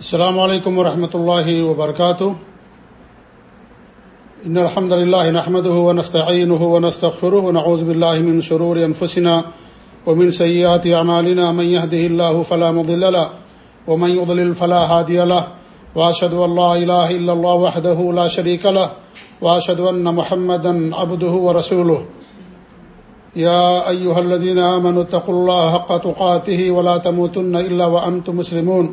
السلام علیکم ورحمۃ اللہ وبرکاتہ ان الحمد لله نحمده ونستعينه ونستغفره ونعوذ بالله من شرور انفسنا ومن سيئات اعمالنا من يهده الله فلا مضل له ومن يضلل فلا هادي له. واشهد ان لا اله الا الله وحده لا شريك له. واشهد ان محمدا عبده ورسوله. يا ايها الذين امنوا اتقوا الله حق تقاته ولا تموتن الا وانتم مسلمون.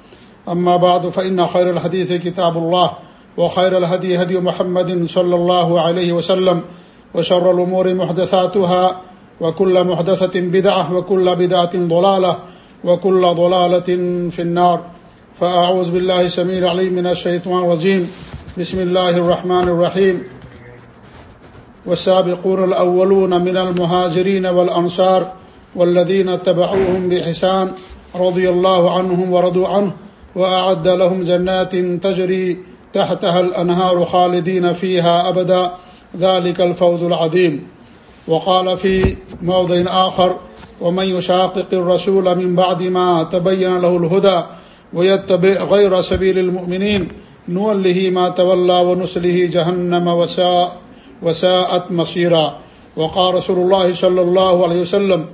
أما بعد، فإن خير الحديث كتاب الله، وخير الهدي هدي محمد صلى الله عليه وسلم، وشر الأمور محدثاتها، وكل محدثة بدعة، وكل بدعة ضلالة، وكل ضلالة في النار. فأعوذ بالله سمير علي من الشيطان الرجيم. بسم الله الرحمن الرحيم. والسابقون الأولون من المهاجرين والأنصار والذين اتبعوهم بحسان رضي الله عنهم ورضوا عنه. وأعد لهم جنات تجري تحتها الأنهار خالدين فيها أبدا. ذلك الفوض العظيم. وقال في موضع آخر، ومن يشاقق الرسول من بعد ما تبين له الهدى ويتبع غير سبيل المؤمنين، نوله ما تولى ونسله جهنم وساء، وساءت مصيرا. وقال رسول الله صلى الله عليه وسلم،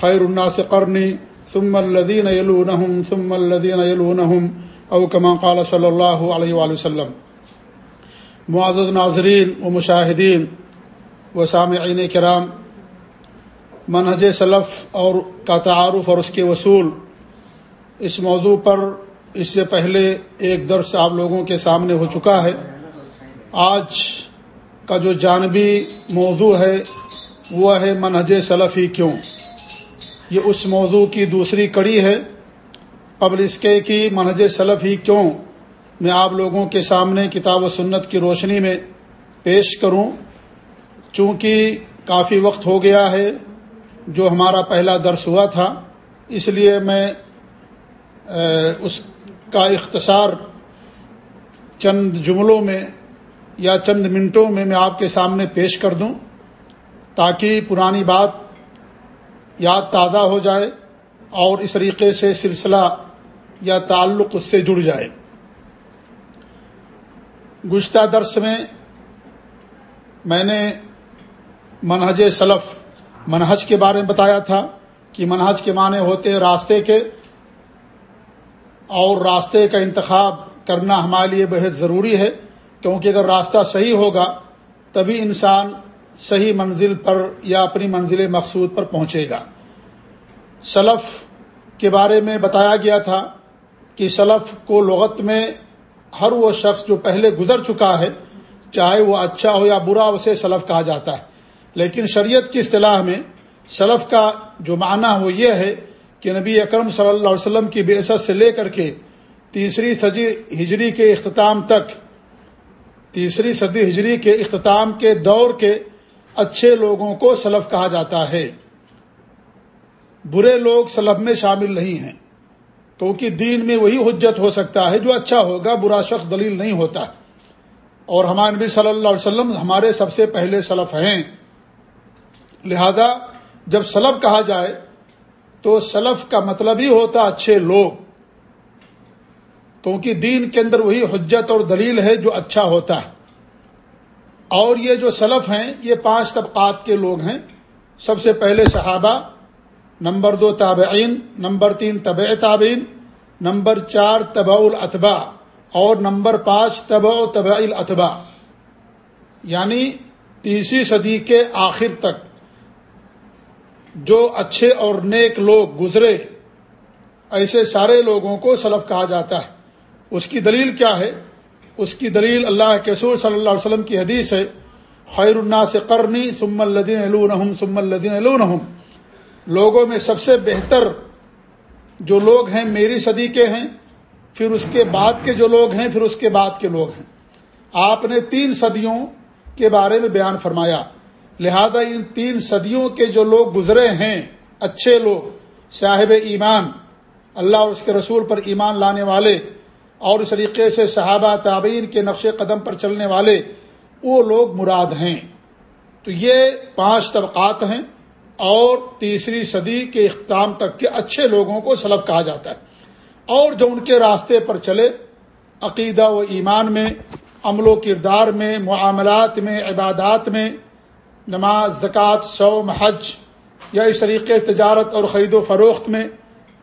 خير الناس قرني ثم الذين يلونهم، ثم الذين يلونهم او كما قال صلی اللہ علیہ وآلہ وسلم. معزز ناظرین و مشاہدین و سامعین کرام، منہج سلف اور کا تعارف اور اس کے وصول، اس موضوع پر اس سے پہلے ایک درس آپ لوگوں کے سامنے ہو چکا ہے۔ آج کا جو جانبی موضوع ہے، وہ ہے منہج سلف ہی کیوں؟ یہ اس موضوع کی دوسری کڑی ہے قبل اس کے کہ منہج سلف ہی کیوں میں آپ لوگوں کے سامنے کتاب و سنت کی روشنی میں پیش کروں؟ چونکہ کافی وقت ہو گیا ہے جو ہمارا پہلا درس ہوا تھا، اس لیے میں اس کا اختصار چند جملوں میں یا چند منٹوں میں میں آپ کے سامنے پیش کر دوں تاکہ پرانی بات یاد تازہ ہو جائے اور اس طریقے سے سلسلہ یا تعلق اس سے جڑ جائے۔ گزشتہ درس میں میں نے منہج سلف، منہج کے بارے میں بتایا تھا کہ منہج کے معنی ہوتے ہیں راستے کے اور راستے کا انتخاب کرنا ہمارے لیے بہت ضروری ہے، کیونکہ اگر راستہ صحیح ہوگا تبھی انسان صحیح منزل پر یا اپنی منزل مقصود پر پہنچے گا۔ سلف کے بارے میں بتایا گیا تھا کہ سلف کو لغت میں ہر وہ شخص جو پہلے گزر چکا ہے، چاہے وہ اچھا ہو یا برا، اسے سلف کہا جاتا ہے۔ لیکن شریعت کی اصطلاح میں سلف کا جو معنی وہ یہ ہے کہ نبی اکرم صلی اللہ علیہ وسلم کی بے سے لے کر کے تیسری صدی ہجری کے اختتام تک، تیسری صدی ہجری کے اختتام کے دور کے اچھے لوگوں کو سلف کہا جاتا ہے۔ برے لوگ سلف میں شامل نہیں ہیں۔ کیونکہ دین میں وہی حجت ہو سکتا ہے جو اچھا ہوگا، برا شخص دلیل نہیں ہوتا۔ اور ہمارے نبی صلی اللہ علیہ وسلم ہمارے سب سے پہلے سلف ہیں۔ لہذا جب سلف کہا جائے تو سلف کا مطلب ہی ہوتا اچھے لوگ۔ کیونکہ دین کے اندر وہی حجت اور دلیل ہے جو اچھا ہوتا ہے۔ اور یہ جو سلف ہیں، یہ پانچ طبقات کے لوگ ہیں۔ سب سے پہلے صحابہ، نمبر دو تابعین، نمبر تین طبع تابعین، نمبر چار طبع الاتبا اور نمبر پانچ طبع طبع الاتبا یعنی تیسری صدی کے آخر تک۔ جو اچھے اور نیک لوگ گزرے، ایسے سارے لوگوں کو سلف کہا جاتا ہے۔ اس کی دلیل کیا ہے؟ اس کی دلیل اللہ کے رسول صلی اللہ علیہ وسلم کی حدیث ہے، خیر الناس قرنی سم الدین الحم سم الدین الحم لوگوں میں سب سے بہتر جو لوگ ہیں میری صدی کے ہیں، پھر اس کے بعد کے جو لوگ ہیں، پھر اس کے بعد کے لوگ ہیں۔ آپ نے تین صدیوں کے بارے میں بیان فرمایا۔ لہذا ان تین صدیوں کے جو لوگ گزرے ہیں، اچھے لوگ، صاحب ایمان، اللہ اور اس کے رسول پر ایمان لانے والے اور اس طریقے سے صحابہ تعبین کے نقش قدم پر چلنے والے وہ لوگ مراد ہیں۔ تو یہ پانچ طبقات ہیں اور تیسری صدی کے اختتام تک کے اچھے لوگوں کو سلب کہا جاتا ہے۔ اور جو ان کے راستے پر چلے، عقیدہ و ایمان میں، عمل و کردار میں، معاملات میں، عبادات میں، نماز، زکوٰۃ سوم حج یا اس طریقے تجارت اور خرید و فروخت میں،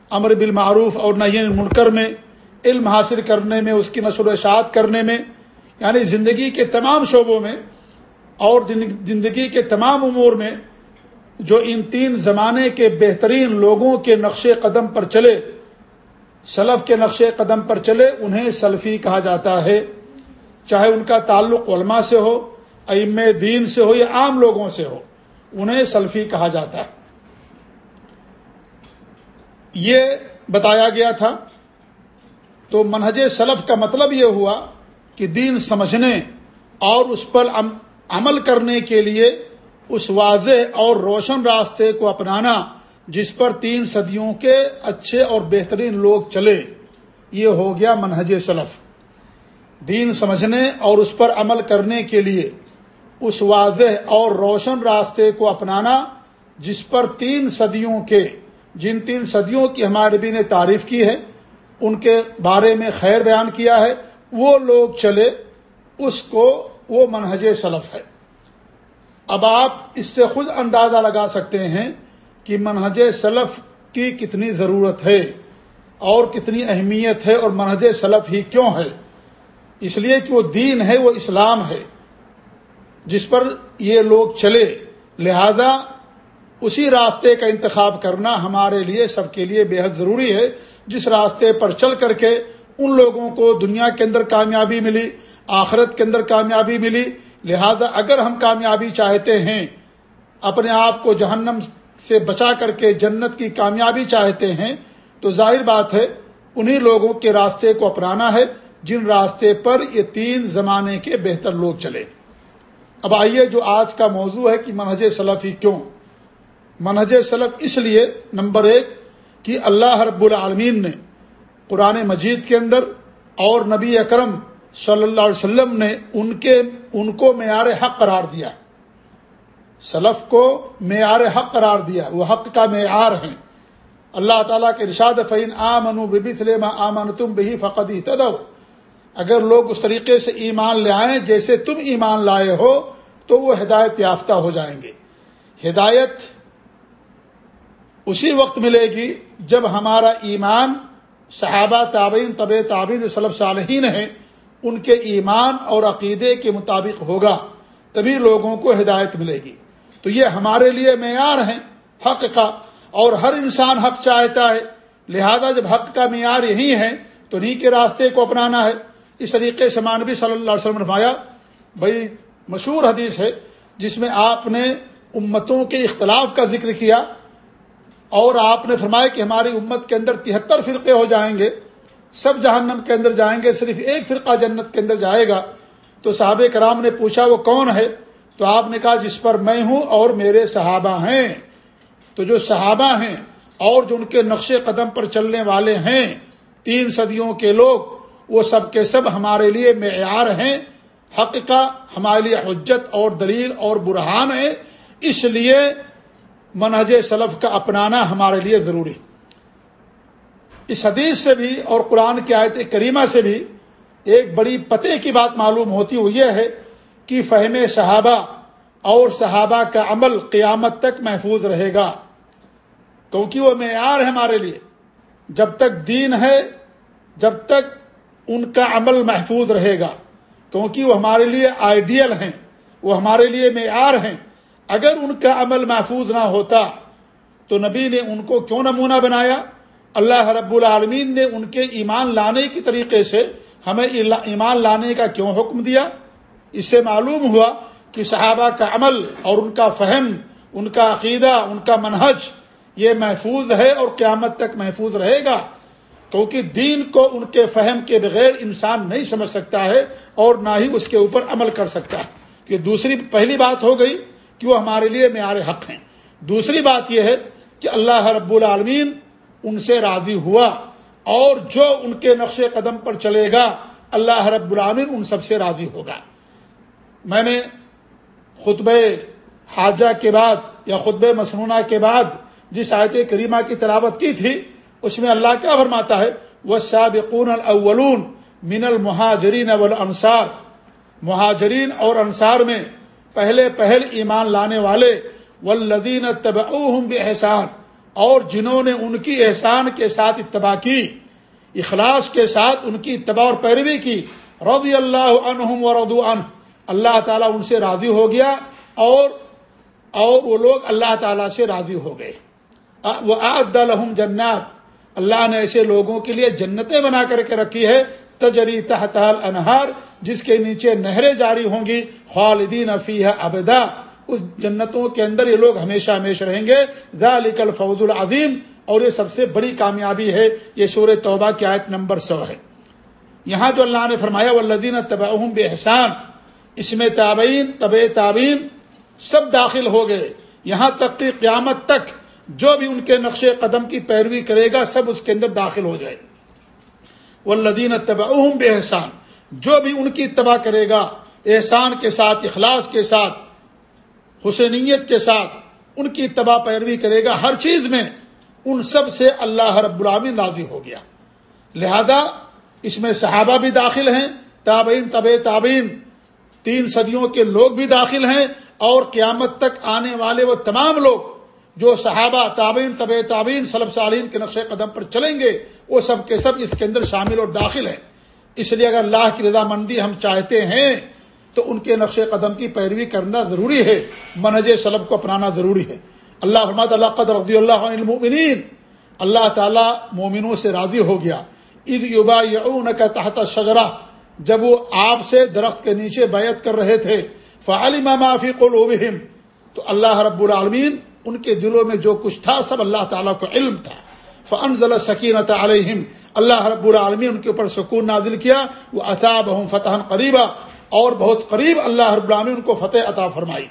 امر بالمعروف اور نئی منکر میں علم حاصل کرنے میں، اس کی نشر و اشاعت کرنے میں یعنی زندگی کے تمام شعبوں میں اور زندگی کے تمام امور میں جو ان تین زمانے کے بہترین لوگوں کے نقش قدم پر چلے، سلف کے نقش قدم پر چلے، انہیں سلفی کہا جاتا ہے۔ چاہے ان کا تعلق علماء سے ہو ام دین سے ہو یا عام لوگوں سے ہو، انہیں سلفی کہا جاتا ہے۔ یہ بتایا گیا تھا تو منہج سلف کا مطلب یہ ہوا کہ دین سمجھنے اور اس پر عمل کرنے کے لیے اس واضح اور روشن راستے کو اپنانا جس پر تین صدیوں کے اچھے اور بہترین لوگ چلے، یہ ہو گیا منہج سلف۔ دین سمجھنے اور اس پر عمل کرنے کے لیے اس واضح اور روشن راستے کو اپنانا جس پر تین صدیوں کے جن تین صدیوں کی ہمارے نبی نے تعریف کی ہے ان کے بارے میں خیر بیان کیا ہے، وہ لوگ چلے، اس کو وہ منہج سلف ہے۔ اب آپ اس سے خود اندازہ لگا سکتے ہیں کہ منہج سلف کی کتنی ضرورت ہے اور کتنی اہمیت ہے اور منہج سلف ہی کیوں ہے۔ اس لیے کہ وہ دین ہے، وہ اسلام ہے۔ جس پر یہ لوگ چلے، لہذا اسی راستے کا انتخاب کرنا ہمارے لیے، سب کے لیے بے حد ضروری ہے۔ جس راستے پر چل کر کے ان لوگوں کو دنیا کے اندر کامیابی ملی، آخرت کے اندر کامیابی ملی۔ لہذا اگر ہم کامیابی چاہتے ہیں، اپنے آپ کو جہنم سے بچا کر کے جنت کی کامیابی چاہتے ہیں، تو ظاہر بات ہے، انہی لوگوں کے راستے کو اپنانا ہے، جن راستے پر یہ تین زمانے کے بہتر لوگ چلے۔ اب آئیے جو آج کا موضوع ہے کہ منہج سلف ہی کیوں؟ منہج سلف اس لیے نمبر ایک کہ اللہ رب العالمین نے قرآن مجید کے اندر اور نبی اکرم صلی اللہ علیہ وسلم نے ان کے، ان کو معیار حق قرار دیا سلف کو معیار حق قرار دیا وہ حق کا معیار ہیں اللہ تعالیٰ کے ارشاد فعین آ منو بسلم آمن تم بھی فقدی تدو اگر لوگ اس طریقے سے ایمان لے آئیں جیسے تم ایمان لائے ہو، تو وہ ہدایت یافتہ ہو جائیں گے۔ ہدایت اسی وقت ملے گی جب ہمارا ایمان صحابہ تابعین طب تعبین صلب صالحین ہیں، ان کے ایمان اور عقیدے کے مطابق ہوگا، تبھی لوگوں کو ہدایت ملے گی۔ تو یہ ہمارے لیے معیار ہیں حق کا، اور ہر انسان حق چاہتا ہے۔ لہذا جب حق کا معیار یہی ہے، تو انہیں کے راستے کو اپنانا ہے۔ اس طریقے سے مانوی صلی اللہ علیہ وسلم نے بڑی مشہور حدیث ہے، جس میں آپ نے امتوں کے اختلاف کا ذکر کیا۔ اور آپ نے فرمایا کہ ہماری امت کے اندر تہتر فرقے ہو جائیں گے، سب جہنم کے اندر جائیں گے، صرف ایک فرقہ جنت کے اندر جائے گا۔ تو صحابہ کرام نے پوچھا، وہ کون ہے؟ تو آپ نے کہا، جس پر میں ہوں اور میرے صحابہ ہیں۔ تو جو صحابہ ہیں اور جو ان کے نقش قدم پر چلنے والے ہیں، تین صدیوں کے لوگ، وہ سب کے سب ہمارے لیے معیار ہیں۔ حق کا ہمارے لیے حجت اور دلیل اور برہان ہے اس لیے منہج سلف کا اپنانا ہمارے لیے ضروری اس حدیث سے بھی اور قرآن کی آیت کریمہ سے بھی ایک بڑی پتے کی بات معلوم ہوتی وہ یہ ہے کہ فہم صحابہ اور صحابہ کا عمل قیامت تک محفوظ رہے گا۔ کیونکہ وہ معیار ہے ہمارے لیے۔ جب تک دین ہے، جب تک ان کا عمل محفوظ رہے گا۔ کیونکہ وہ ہمارے لیے آئیڈیل ہیں، وہ ہمارے لیے معیار ہیں۔ اگر ان کا عمل محفوظ نہ ہوتا تو نبی نے ان کو کیوں نمونہ بنایا؟ اللہ رب العالمین نے ان کے ایمان لانے کی طریقے سے ہمیں ایمان لانے کا کیوں حکم دیا؟ اس سے معلوم ہوا کہ صحابہ کا عمل اور ان کا فہم، ان کا عقیدہ، ان کا منہج یہ محفوظ ہے اور قیامت تک محفوظ رہے گا، کیونکہ دین کو ان کے فہم کے بغیر انسان نہیں سمجھ سکتا ہے اور نہ ہی اس کے اوپر عمل کر سکتا ہے۔ یہ دوسری پہلی بات ہو گئی۔ کہ وہ ہمارے لیے معیار حق ہیں۔ دوسری بات یہ ہے کہ اللہ رب العالمین ان سے راضی ہوا اور جو ان کے نقش قدم پر چلے گا، اللہ رب العالمین ان سب سے راضی ہوگا۔ میں نے خطب حاجہ کے بعد یا خطب مصنوعہ کے بعد جس آیت کریمہ کی تلاوت کی تھی، اس میں اللہ کیا فرماتا ہے؟ وہ سابقون الاولون من المہاجرین والانصار مہاجرین اور انصار میں پہلے پہل ایمان لانے والے والذین اتبعوہم بحسان اور جنہوں نے ان کی احسان کے ساتھ اتباع کی، اخلاص کے ساتھ ان کی اتباع اور پیروی کی، رضی اللہ عنہم ورضو عنہ۔ اللہ تعالیٰ ان سے راضی ہو گیا اور اور وہ لوگ اللہ تعالیٰ سے راضی ہو گئے۔ وہ آد الحم جنات۔ اللہ نے ایسے لوگوں کے لیے جنتیں بنا کر کے رکھی ہے۔ تجری تحت انہار جس کے نیچے نہریں جاری ہوں گی، خالدین افیح ابدا۔ اس جنتوں کے اندر یہ لوگ ہمیشہ ہمیشہ رہیں گے۔ ذالک الفوز العظیم۔ اور یہ سب سے بڑی کامیابی ہے۔ یہ سور توبہ کی آیت نمبر سو ہے۔ یہاں جو اللہ نے فرمایا والذین تبعہم بے احسان اس میں تابعین طب تابعین سب داخل ہو گئے۔ یہاں تک کہ قیامت تک جو بھی ان کے نقش قدم کی پیروی کرے گا، سب اس کے اندر داخل ہو جائے۔ وہ لدین طبعم بے احسان جو بھی ان کی اتباع کرے گا، احسان کے ساتھ، اخلاص کے ساتھ حسینیت کے ساتھ ان کی اتباع پیروی کرے گا، ہر چیز میں ان سب سے اللہ رب العامن راضی ہو گیا۔ لہذا اس میں صحابہ بھی داخل ہیں، تابعین طب تابعین، تین صدیوں کے لوگ بھی داخل ہیں اور قیامت تک آنے والے وہ تمام لوگ جو صحابہ، تابعین طب تابعین صلب صالین کے نقش قدم پر چلیں گے، وہ سب کے سب اس کے اندر شامل اور داخل ہیں۔ اس لیے اگر اللہ کی رضامندی ہم چاہتے ہیں، تو ان کے نقش قدم کی پیروی کرنا ضروری ہے منج سلب کو اپنانا ضروری ہے۔ اللہ حمد اللہ قدر رضی اللہ المؤمنین۔ اللہ تعالیٰ مومنوں سے راضی ہو گیا۔ عید یوبا یعون کا تحت شجرا جب وہ آپ سے درخت کے نیچے بیعت کر رہے تھے فعالم معافی قلوبہم۔ تو اللہ رب العالمین ان کے دلوں میں جو کچھ تھا، سب اللہ تعالیٰ کو علم تھا۔ فنزل سکینت علیہم۔ اللہ رب العالمین ان کے اوپر سکون نازل کیا وہ اطاب فتح قریبا اور بہت قریب اللہ رب العالمین ان کو فتح عطا فرمائی۔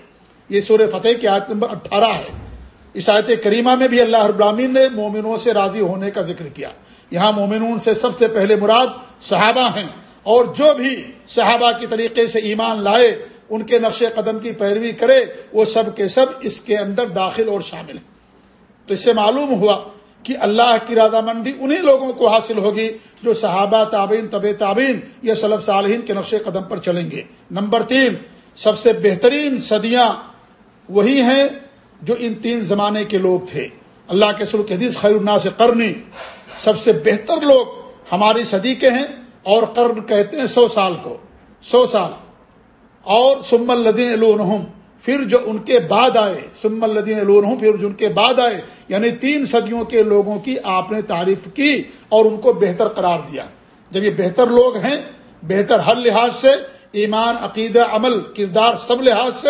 یہ سور فتح کی آیت نمبر اٹھارہ ہے۔ اس آیت کریمہ میں بھی اللہ رب العالمین نے مومنوں سے راضی ہونے کا ذکر کیا۔ یہاں مومنون سے سب سے پہلے مراد صحابہ ہیں۔ اور جو بھی صحابہ کی طریقے سے ایمان لائے، ان کے نقش قدم کی پیروی کرے، وہ سب کے سب اس کے اندر داخل اور شامل ہیں۔ تو اس سے معلوم ہوا کہ اللہ کی رضا مندی انہی لوگوں کو حاصل ہوگی جو صحابہ تابین طب تابین یا صلب صالحین کے نقش قدم پر چلیں گے۔ نمبر تین، سب سے بہترین صدیاں وہی ہیں جو ان تین زمانے کے لوگ تھے۔ اللہ کے سلک حدیث، خیر اللہ سے کرنی سب سے بہتر لوگ ہماری صدی کے ہیں اور قرن کہتے ہیں سو سال کو۔ سو سال۔ اور سم الدین الحم پھر جو ان کے بعد آئے سم الدین الحم پھر جو ان کے بعد آئے یعنی تین صدیوں کے لوگوں کی آپ نے تعریف کی اور ان کو بہتر قرار دیا۔ جب یہ بہتر لوگ ہیں، بہتر ہر لحاظ سے، ایمان، عقیدہ، عمل، کردار سب لحاظ سے،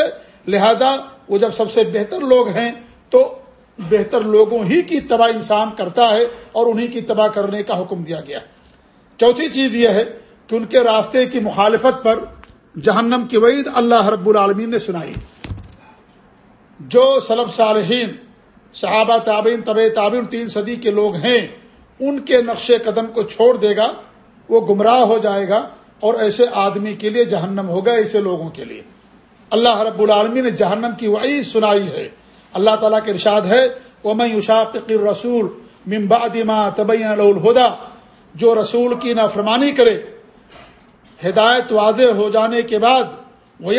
لہذا وہ جب سب سے بہتر لوگ ہیں، تو بہتر لوگوں ہی کی تباہ انسان کرتا ہے اور انہی کی تباہ کرنے کا حکم دیا گیا۔ چوتھی چیز یہ ہے کہ ان کے راستے کی مخالفت پر جہنم کی وعید اللہ رب العالمین نے سنائی۔ جو سلب صالحین، صحابہ تابعین طب تابعین، تین صدی کے لوگ ہیں، ان کے نقش قدم کو چھوڑ دے گا، وہ گمراہ ہو جائے گا اور ایسے آدمی کے لیے جہنم ہوگا، ایسے لوگوں کے لیے۔ اللہ رب العالمی نے جہنم کی وعید سنائی ہے۔ اللہ تعالیٰ کے ارشاد ہے وہ میں اشاق رسول ممبادما طبی الہدا جو رسول کی نافرمانی کرے ہدایت واضح ہو جانے کے بعد وہ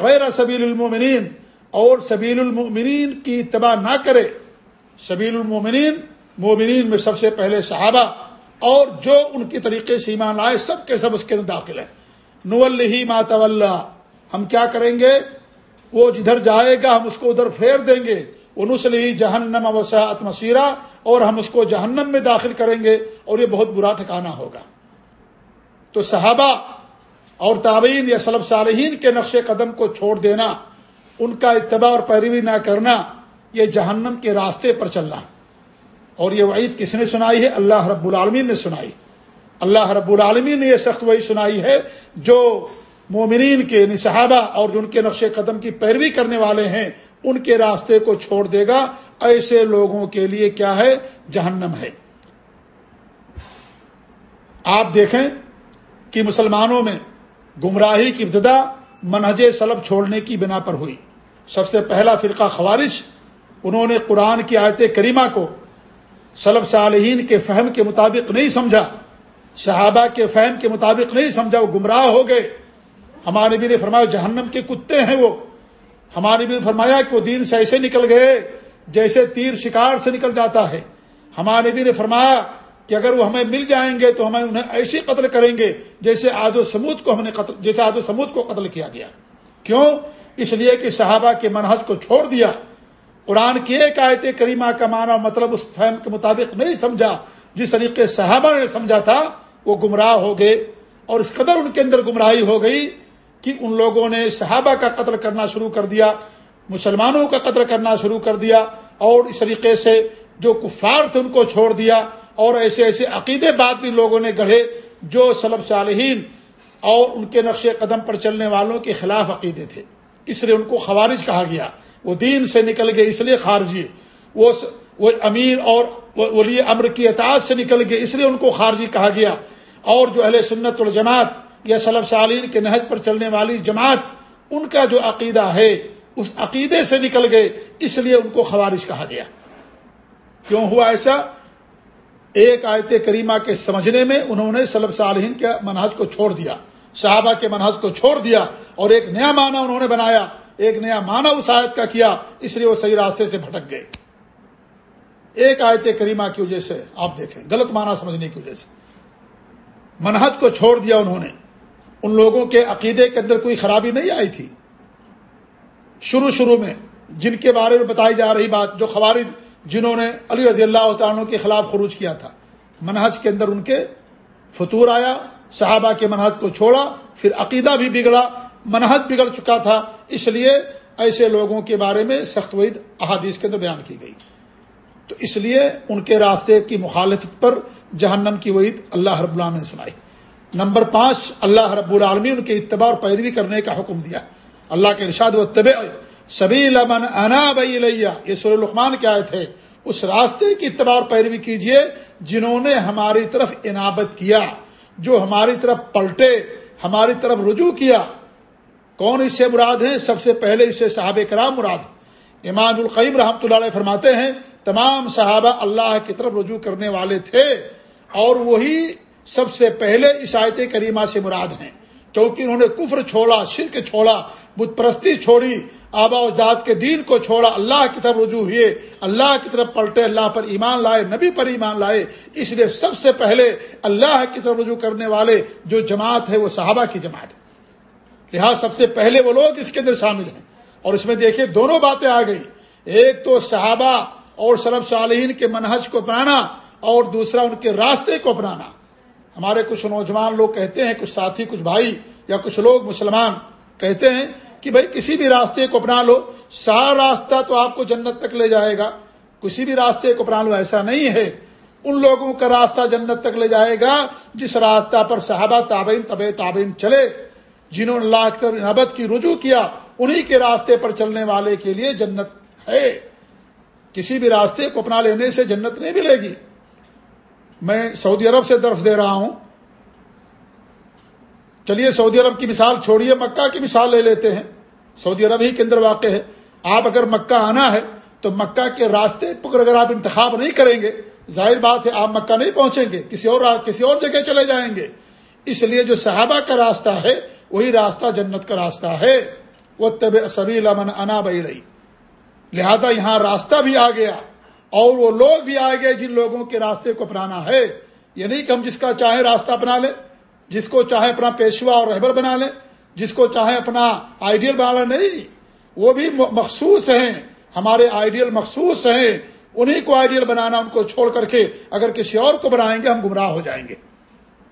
غیر سبیل المومنین اور سبیل المومنین کی اتباع نہ کرے۔ سبیل المومنین مومنین میں سب سے پہلے صحابہ، اور جو ان کی طریقے سے ایمان لائے، سب کے سب اس کے اندر داخل ہیں۔ نول ہی ماتول ہم کیا کریں گے؟ وہ جدھر جائے گا، ہم اس کو ادھر پھیر دیں گے۔ وہ نسل ہی جہنم وسعت مسیرہ اور ہم اس کو جہنم میں داخل کریں گے، اور یہ بہت برا ٹھکانا ہوگا۔ تو صحابہ اور تابعین یا سلب صالحین کے نقش قدم کو چھوڑ دینا، ان کا اتباع اور پیروی نہ کرنا، یہ جہنم کے راستے پر چلنا۔ اور یہ وعید کس نے سنائی ہے؟ اللہ رب العالمین نے سنائی۔ اللہ رب العالمین نے یہ سخت وعید سنائی ہے جو مومنین کے یعنی صحابہ اور جو ان کے نقش قدم کی پیروی کرنے والے ہیں، ان کے راستے کو چھوڑ دے گا۔ ایسے لوگوں کے لیے کیا ہے؟ جہنم ہے۔ آپ دیکھیں کہ مسلمانوں میں گمراہی کی ابتدا منہج سلب چھوڑنے کی بنا پر ہوئی۔ سب سے پہلا فرقہ خوارش انہوں نے قرآن کی آیت کریمہ کو سلب صالحین کے فہم کے مطابق نہیں سمجھا، صحابہ کے فہم کے مطابق نہیں سمجھا، وہ گمراہ ہو گئے۔ ہمارے بھی نے فرمایا، جہنم کے کتے ہیں وہ۔ ہمارے بھی نے فرمایا کہ وہ دین سے ایسے نکل گئے جیسے تیر شکار سے نکل جاتا ہے۔ ہمارے بھی نے فرمایا کہ اگر وہ ہمیں مل جائیں گے تو ہمیں انہیں ایسے قتل کریں گے جیسے آد و سمود کو ہم نے قتل جیسے آد و سمود کو قتل کیا گیا۔ کیوں؟ اس لیے کہ صحابہ کے منحص کو چھوڑ دیا۔ قرآن کی ایک آیت کریمہ کا معنی مطلب اس فہم کے مطابق نہیں سمجھا۔ جس طریقے صحابہ نے سمجھا تھا، وہ گمراہ ہو گئے اور اس قدر ان کے اندر گمراہی ہو گئی کہ ان لوگوں نے صحابہ کا قتل کرنا شروع کر دیا، مسلمانوں کا قتل کرنا شروع کر دیا اور اس طریقے سے جو کفار تھے ان کو چھوڑ دیا۔ اور ایسے ایسے عقیدے بعد بھی لوگوں نے گڑھے جو سلب صالحین اور ان کے نقش قدم پر چلنے والوں کے خلاف عقیدے تھے۔ اس لیے ان کو خوارج کہا گیا۔ وہ دین سے نکل گئے، اس لیے خارجی وہ وہ امیر اور ولی امر کی اطاعت سے نکل گئے، اس لیے ان کو خارجی کہا گیا۔ اور جو اہل سنت الجماعت یا سلب سالین کے نہج پر چلنے والی جماعت، ان کا جو عقیدہ ہے، اس عقیدے سے نکل گئے، اس لیے ان کو خوارش کہا گیا۔ کیوں ہوا ایسا؟ ایک آیت کریمہ کے سمجھنے میں انہوں نے سلب صالحین کے منہج کو چھوڑ دیا، صحابہ کے منہج کو چھوڑ دیا اور ایک نیا معنی انہوں نے بنایا، ایک نیا معنی اس آیت کا کیا، اس لیے وہ صحیح راستے سے بھٹک گئے۔ ایک آیت کریمہ کی وجہ سے آپ دیکھیں، غلط معنی سمجھنے کی وجہ سے منہج کو چھوڑ دیا انہوں نے۔ ان لوگوں کے عقیدے کے اندر کوئی خرابی نہیں آئی تھی۔ شروع شروع میں جن کے بارے میں بتائی جا رہی بات، جو خوارج جنہوں نے علی رضی اللہ عنہ کے خلاف خروج کیا تھا۔ منہج کے اندر ان کے فطور آیا، صحابہ کے منہج کو چھوڑا، پھر عقیدہ بھی بگڑا، منہج بگڑ چکا تھا۔ اس لیے ایسے لوگوں کے بارے میں سخت وعید احادیث کے اندر بیان کی گئی۔ تو اس لیے ان کے راستے کی مخالفت پر جہنم کی وعید اللہ رب اللہ نے سنائی۔ نمبر پانچ، اللہ رب العالمین ان کے اتباع اور پیروی کرنے کا حکم دیا۔ اللہ کے ارشاد و طب سبھی لمن انا بئی لیا یہ سر القمان کیا تھے اس راستے کی اتباع اور پیروی کیجیے جنہوں نے ہماری طرف انابت کیا، جو ہماری طرف پلٹے، ہماری طرف رجوع کیا۔ کون اس سے مراد ہیں؟ سب سے پہلے اس سے صحاب کرام مراد امام القیم رحمۃ اللہ علیہ فرماتے ہیں، تمام صحابہ اللہ کی طرف رجوع کرنے والے تھے اور وہی سب سے پہلے اس آیت کریمہ سے مراد ہیں۔ کیونکہ انہوں نے کفر چھوڑا، شرک چھوڑا، بت پرستی چھوڑی، آبا و جات کے دین کو چھوڑا، اللہ کی طرف رجوع ہوئے، اللہ کی طرف پلٹے، اللہ پر ایمان لائے، نبی پر ایمان لائے، اس لیے سب سے پہلے اللہ کی طرف رجوع کرنے والے جو جماعت ہے وہ صحابہ کی جماعت ہے۔ لہٰذا سب سے پہلے وہ لوگ اس کے اندر شامل ہیں۔ اور اس میں دیکھیے دونوں باتیں آ گئی ایک تو صحابہ اور سلب صالحین کے منہج کو اپنانا اور دوسرا ان کے راستے کو اپنانا۔ ہمارے کچھ نوجوان لوگ کہتے ہیں، کچھ ساتھی، کچھ بھائی یا کچھ لوگ مسلمان کہتے ہیں کہ بھائی کسی بھی راستے کو اپنا لو سارا راستہ تو آپ کو جنت تک لے جائے گا۔ کسی بھی راستے کو اپنا لو، ایسا نہیں ہے۔ ان لوگوں کا راستہ جنت تک لے جائے گا جس راستہ پر صحابہ تابعین طب تابعین چلے، جنہوں نے اللہ کی نبت کی، رجوع کیا، انہی کے راستے پر چلنے والے کے لیے جنت ہے۔ کسی بھی راستے کو اپنا لینے سے جنت نہیں ملے گی۔ میں سعودی عرب سے درس دے رہا ہوں۔ چلیے، سعودی عرب کی مثال چھوڑیے، مکہ کی مثال لے لیتے ہیں۔ سعودی عرب ہی کے اندر واقع ہے۔ آپ اگر مکہ آنا ہے تو مکہ کے راستے پر اگر آپ انتخاب نہیں کریں گے، ظاہر بات ہے آپ مکہ نہیں پہنچیں گے، کسی اور کسی اور جگہ چلے جائیں گے۔ اس لیے جو صحابہ کا راستہ ہے، وہی راستہ جنت کا راستہ ہے۔ وہ طب سبھی لمن انا بئی رہی لہذا یہاں راستہ بھی آ گیا۔ اور وہ لوگ بھی آئے گئے جن لوگوں کے راستے کو اپنانا ہے۔ یہ نہیں کہ ہم جس کا چاہے راستہ اپنا لیں، جس کو چاہے اپنا پیشوا اور رہبر بنا لیں، جس کو چاہے اپنا آئیڈیل بنا لیں، نہیں۔ وہ بھی مخصوص ہیں۔ ہمارے آئیڈیل مخصوص ہیں۔ انہیں کو آئیڈیل بنانا، ان کو چھوڑ کر کے اگر کسی اور کو بنائیں گے، ہم گمراہ ہو جائیں گے۔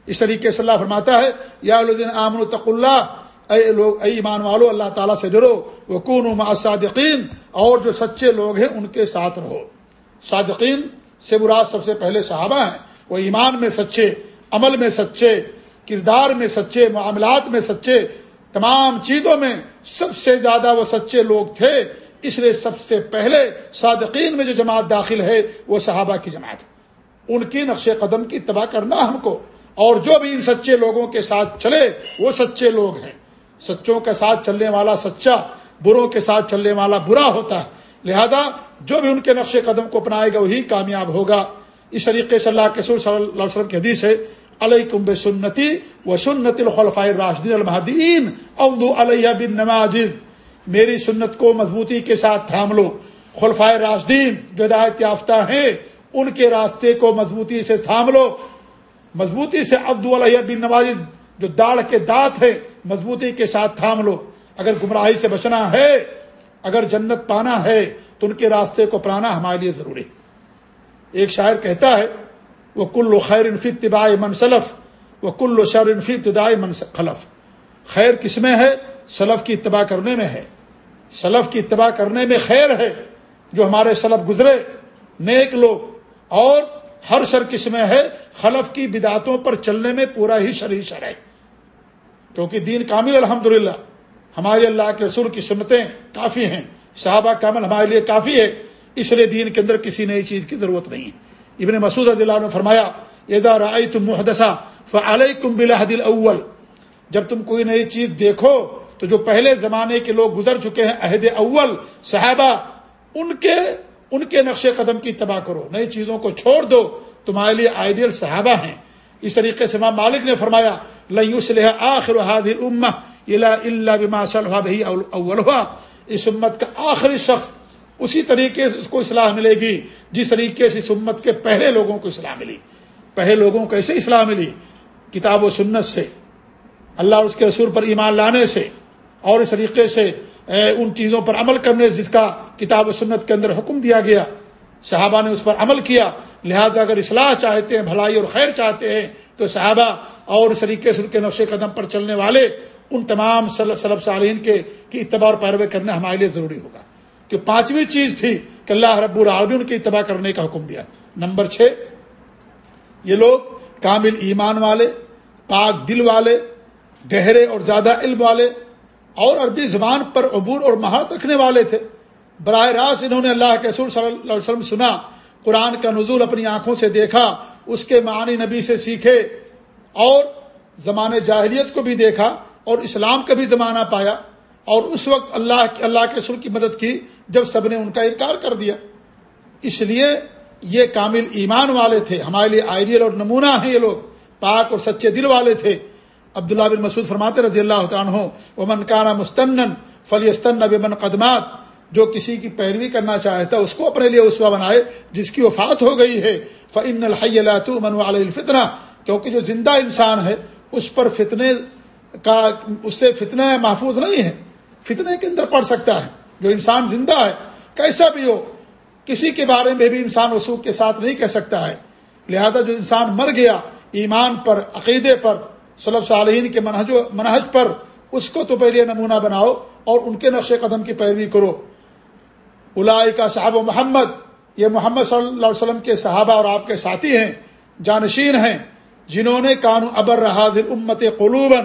اس طریقے سے اللہ فرماتا ہے، یا الدین امن تق اللہ، اے لوگ، اے ایمان والو، اللہ تعالیٰ سے ڈرو۔ وہ کون صادقین اور جو سچے لوگ ہیں، ان کے ساتھ رہو۔ صادقین سے براد سب سے پہلے صحابہ ہیں۔ وہ ایمان میں سچے، عمل میں سچے، کردار میں سچے، معاملات میں سچے، تمام چیزوں میں سب سے زیادہ وہ سچے لوگ تھے۔ اس لیے سب سے پہلے صادقین میں جو جماعت داخل ہے، وہ صحابہ کی جماعت۔ ان کی نقش قدم کی تباہ کرنا ہم کو۔ اور جو بھی ان سچے لوگوں کے ساتھ چلے، وہ سچے لوگ ہیں۔ سچوں کے ساتھ چلنے والا سچا، بروں کے ساتھ چلنے والا برا ہوتا ہے۔ لہذا جو بھی ان کے نقش قدم کو اپنائے گا، وہی کامیاب ہوگا۔ اس طریقے سے اللہ کے صلی اللہ علیہ وسلم کی حدیث ہے علیہ کمب سنتی و سنت الخلفۂ راشدین المحدین اودو علیہ بن نماجز میری سنت کو مضبوطی کے ساتھ تھام لو۔ خلفائے راشدین جو ہدایت یافتہ ہیں، ان کے راستے کو مضبوطی سے تھام لو۔ مضبوطی سے ابدو علیہ بن نواز جو داڑھ کے دانت ہے مضبوطی کے ساتھ تھام لو۔ اگر گمراہی سے بچنا ہے اگر جنت پانا ہے تو ان کے راستے کو پرانا ہمارے لیے ضروری ایک شاعر کہتا ہے، وہ کل خیر انفی اتباع منصلف وہ کل شر انفی ابتداء خلف۔ خیر کس میں ہے؟ سلف کی اتباع کرنے میں ہے۔ سلف کی اتباع کرنے میں خیر ہے جو ہمارے سلف گزرے، نیک لوگ۔ اور ہر شر کس میں ہے؟ خلف کی بدعتوں پر چلنے میں پورا ہی شر ہی شر ہے۔ کیونکہ دین کامل الحمد ہمارے اللہ کے رسول کی سنتیں کافی ہیں۔ صحابہ کامل ہمارے لیے کافی ہے۔ اس لیے دین کے اندر کسی نئی چیز کی ضرورت نہیں ہے۔ ابن مسعود رضی اللہ نے فرمایا تم محدثہ فعلیکم بالعہد الاول. جب تم کوئی نئی چیز دیکھو، تو جو پہلے زمانے کے لوگ گزر چکے ہیں عہد اول، صحابہ، ان کے ان کے نقش قدم کی تباہ کرو۔ نئی چیزوں کو چھوڑ دو۔ تمہارے لیے آئیڈیل صحابہ ہیں۔ اس طریقے سے امام مالک نے فرمایا آخر اول ہوا اس امت کا آخری شخص اسی طریقے سے اس کو اصلاح ملے گی، جس طریقے سے اس امت کے پہلے لوگوں کو اصلاح ملی۔ پہلے لوگوں کو ایسے اصلاح ملی، کتاب و سنت سے، اللہ اور اس کے رسول پر ایمان لانے سے، اور اس طریقے سے ان چیزوں پر عمل کرنے جس کا کتاب و سنت کے اندر حکم دیا گیا۔ صحابہ نے اس پر عمل کیا۔ لہذا اگر اصلاح چاہتے ہیں، بھلائی اور خیر چاہتے ہیں، تو صحابہ اور اس طریقے سے ان کے نقش قدم پر چلنے والے ان تمام سلب صالحین کے کی اتباع اور پیروے کرنا ہمارے لیے ضروری ہوگا۔ کہ پانچویں چیز تھی کہ اللہ رب العالمین کی اتباع کرنے کا حکم دیا۔ نمبر چھ، یہ لوگ کامل ایمان والے، پاک دل والے، گہرے اور زیادہ علم والے اور عربی زبان پر عبور اور مہارت رکھنے والے تھے۔ براہ راست انہوں نے اللہ کے رسول صلی اللہ علیہ وسلم سنا، قرآن کا نزول اپنی آنکھوں سے دیکھا، اس کے معنی نبی سے سیکھے اور زمانے جاہلیت کو بھی دیکھا۔ اور اسلام کا بھی زمانہ پایا اور اس وقت اللہ اللہ کے رسول کی مدد کی جب سب نے ان کا انکار کر دیا۔ اس لیے یہ کامل ایمان والے تھے۔ ہمارے لیے آئیڈیل اور نمونہ ہیں یہ لوگ۔ پاک اور سچے دل والے تھے۔ عبداللہ بن مسعود فرماتے رضی اللہ عنہ وہ منکانہ مستن فلیستن بن قدمات جو کسی کی پیروی کرنا چاہتا ہے، اس کو اپنے لیے اسوا بنائے، جس کی وفات ہو گئی ہے۔ فن الحی من علیہ کیونکہ جو زندہ انسان ہے، اس پر فتنے کا اس سے فتنہ محفوظ نہیں ہے۔ فتنے کے اندر پڑ سکتا ہے۔ جو انسان زندہ ہے، کیسا بھی ہو، کسی کے بارے میں بھی انسان وسوخ کے ساتھ نہیں کہہ سکتا ہے۔ لہذا جو انسان مر گیا ایمان پر، عقیدے پر صلب صالحین کے منہج منہج پر، اس کو تو پہلے نمونہ بناؤ اور ان کے نقش قدم کی پیروی کرو۔ الائی کا صاحب و محمد، یہ محمد صلی اللہ علیہ وسلم کے صحابہ اور آپ کے ساتھی ہیں، جانشین ہیں، جنہوں نے کانو ابر رہا دل امت قلوباً۔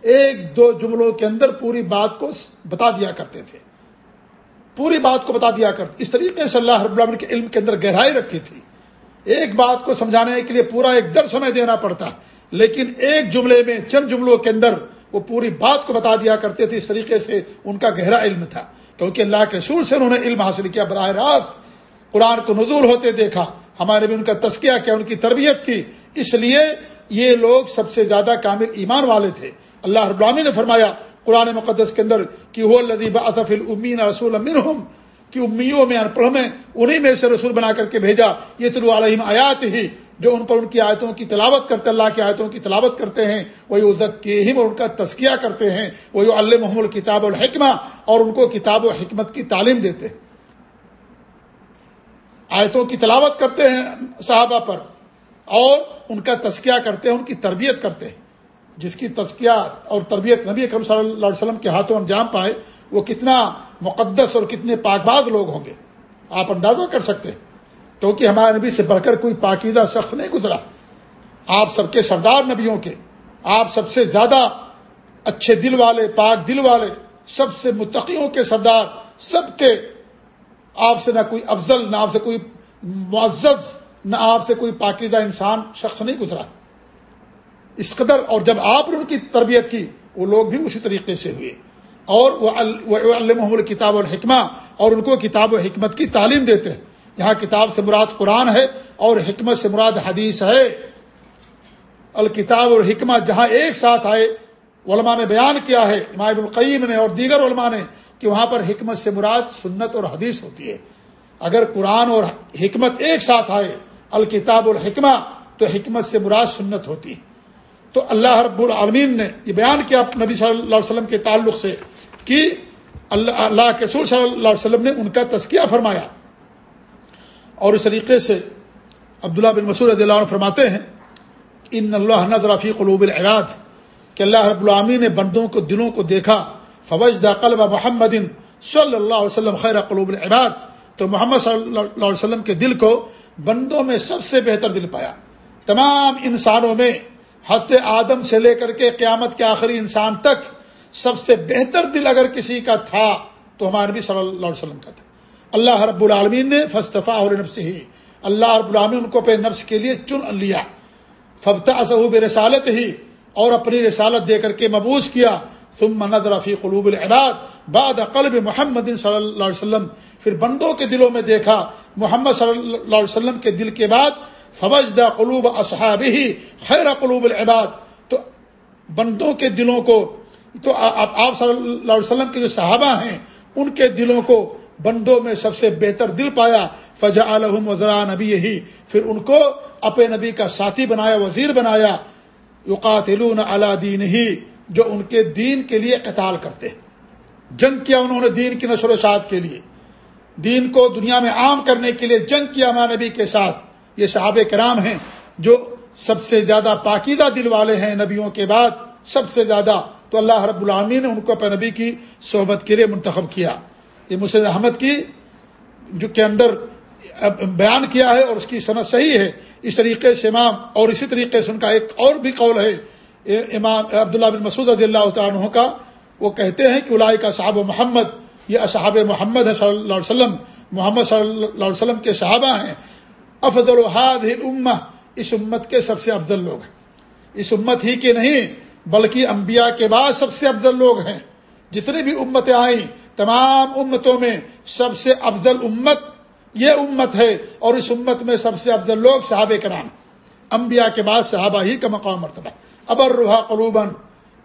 ایک ایک دو جملوں کے اندر پوری بات کو بتا دیا کرتے تھے۔ پوری بات کو بتا دیا کرتے۔ اس طریقے سے اللہ رب العالمین کے علم کے اندر گہرائی رکھی تھی۔ ایک بات کو سمجھانے کے لیے پورا ایک در سمے دینا پڑتا۔ لیکن ایک جملے میں چند جملوں کے اندر وہ پوری بات کو بتا دیا کرتے تھے۔ اس طریقے سے ان کا گہرا علم تھا۔ کیونکہ اللہ کے رسول سے انہوں نے علم حاصل کیا، براہ راست قرآن کو نزول ہوتے دیکھا۔ ہمارے بھی ان کا تذکیہ کیا، ان کی تربیت کی۔ اس لیے یہ لوگ سب سے زیادہ کامل ایمان والے تھے۔ اللہ ابرامی نے فرمایا قرآن مقدس کے اندر کہ وہ لذیب اصف المین رسول امین کی امیوں میں، ان پڑھوں میں، انہیں میں سے رسول بنا کر کے بھیجا یہ طلوع علیہم آیات ہی جو ان پر ان کی آیتوں کی تلاوت کرتے، اللہ کی آیتوں کی تلاوت کرتے ہیں وہ ازکیم اور ان کا تذکیہ کرتے ہیں وہ اللہ محمد الکتاب الحکمہ اور ان کو کتاب و حکمت کی تعلیم دیتے ہیں۔ آیتوں کی تلاوت کرتے ہیں صحابہ پر، اور ان کا تذکیہ کرتے ہیں، ان کی تربیت کرتے ہیں۔ جس کی تذکیہ اور تربیت نبی اکرم صلی اللہ علیہ وسلم کے ہاتھوں انجام پائے، وہ کتنا مقدس اور کتنے پاکباز لوگ ہوں گے؟ آپ اندازہ کر سکتے ہیں۔ کیونکہ ہمارے نبی سے بڑھ کر کوئی پاکیزہ شخص نہیں گزرا۔ آپ سب کے سردار نبیوں کے، آپ سب سے زیادہ اچھے دل والے، پاک دل والے، سب سے متقیوں کے سردار، سب کے۔ آپ سے نہ کوئی افضل، نہ آپ سے کوئی معزز، نہ آپ سے کوئی پاکیزہ انسان، شخص نہیں گزرا۔ اس قدر، اور جب آپ نے ان کی تربیت کی، وہ لوگ بھی اسی طریقے سے ہوئے۔ اور وہ محمد کتاب الحکمہ اور ان کو کتاب و حکمت کی تعلیم دیتے ہیں۔ یہاں کتاب سے مراد قرآن ہے، اور حکمت سے مراد حدیث ہے۔ الکتاب اور حکمت جہاں ایک ساتھ آئے، علماء نے بیان کیا ہے، امام القیم نے اور دیگر علماء نے، کہ وہاں پر حکمت سے مراد سنت اور حدیث ہوتی ہے۔ اگر قرآن اور حکمت ایک ساتھ آئے، الکتاب الحکمہ تو حکمت سے مراد سنت ہوتی ہے۔ تو اللہ رب العالمین نے یہ بیان کیا نبی صلی اللہ علیہ وسلم کے تعلق سے کہ اللہ اللہ کے سور صلی اللہ علیہ وسلم نے ان کا تذکیہ فرمایا۔ اور اس طریقے سے عبداللہ بن مسور رضی اللہ عنہ فرماتے ہیں، ان اللہ نظر فی قلوب العباد کہ اللہ رب العامی نے بندوں کو، دلوں کو دیکھا۔ فوج قلب محمد صلی اللہ علیہ وسلم خیر قلوب العباد۔ تو محمد صلی اللہ علیہ وسلم کے دل کو بندوں میں سب سے بہتر دل پایا۔ تمام انسانوں میں ہست آدم سے لے کر کے قیامت کے آخری انسان تک سب سے بہتر دل اگر کسی کا تھا تو ہمارے بھی صلی اللہ علیہ وسلم کا تھا۔ اللہ رب العالمین نے فستفا اور نفس ہی اللہ رب العالمین ان کو اپنے نفس کے لیے چن لیا۔ فبتا صحب رسالت ہی اور اپنی رسالت دے کر کے مبوس کیا۔ ثم نظر فی قلوب العباد۔ بعد قلب محمد صلی اللہ علیہ وسلم۔ پھر بندوں کے دلوں میں دیکھا۔ محمد صلی اللہ علیہ وسلم کے دل کے بعد فوج دا قلوب اصحاب ہی خیر قلوب العباد۔ تو بندوں کے دلوں کو، تو آپ صلی اللہ علیہ وسلم کے جو صحابہ ہیں، ان کے دلوں کو بندوں میں سب سے بہتر دل پایا۔ فجا الحم وزرا نبی یہی پھر ان کو اپنے نبی کا ساتھی بنایا، وزیر بنایا۔ یقاتلون علی دین ہی جو ان کے دین کے لیے قتال کرتے۔ جنگ کیا انہوں نے دین کی نشر و شاعت کے لیے۔ دین کو دنیا میں عام کرنے کے لیے جنگ کیا ماں نبی کے ساتھ۔ یہ صحابہ کرام ہیں جو سب سے زیادہ پاکیدہ دل والے ہیں نبیوں کے بعد، سب سے زیادہ تو اللہ رب العامی نے ان کو اپنے نبی کی صحبت کے لیے منتخب کیا۔ یہ مسلم احمد کی جو کے اندر بیان کیا ہے اور اس کی صنعت صحیح ہے۔ اس طریقے سے امام اور اسی طریقے سے ان کا ایک اور بھی قول ہے۔ امام عبداللہ بن مسعود رضی اللہ عنہ کا وہ کہتے ہیں کہ الائی کا صحاب محمد، یہ اصحاب محمد ہے صلی اللہ علیہ وسلم۔ محمد صلی اللہ علیہ وسلم کے صحابہ ہیں۔ افضل الحاد الامہ اس امت کے سب سے افضل لوگ ہیں۔ اس امت ہی کے نہیں، بلکہ انبیاء کے بعد سب سے افضل لوگ ہیں۔ جتنی بھی امتیں آئیں، تمام امتوں میں سب سے افضل امت یہ امت ہے، اور اس امت میں سب سے افضل لوگ صحاب کرام۔ انبیاء کے بعد صحابہ ہی کا مقام مرتبہ۔ ابر روحا قلوباً،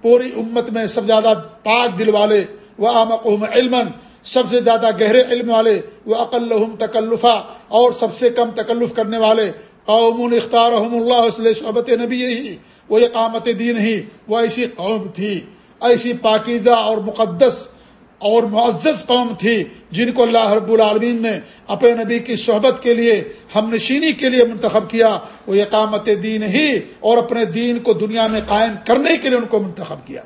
پوری امت میں سب زیادہ پاک دل والے وہ آمقم علم سب سے زیادہ گہرے علم والے وہ عقلحم تکلفہ اور سب سے کم تکلف کرنے والے، قوم اختار اللہ صحبت نبی ہی وہ اقامت دین ہی، وہ ایسی قوم تھی، ایسی پاکیزہ اور مقدس اور معزز قوم تھی، جن کو اللہ رب العالمین نے اپنے نبی کی صحبت کے لیے، ہم نشینی کے لیے منتخب کیا، وہ اقامت دین ہی، اور اپنے دین کو دنیا میں قائم کرنے کے لیے ان کو منتخب کیا۔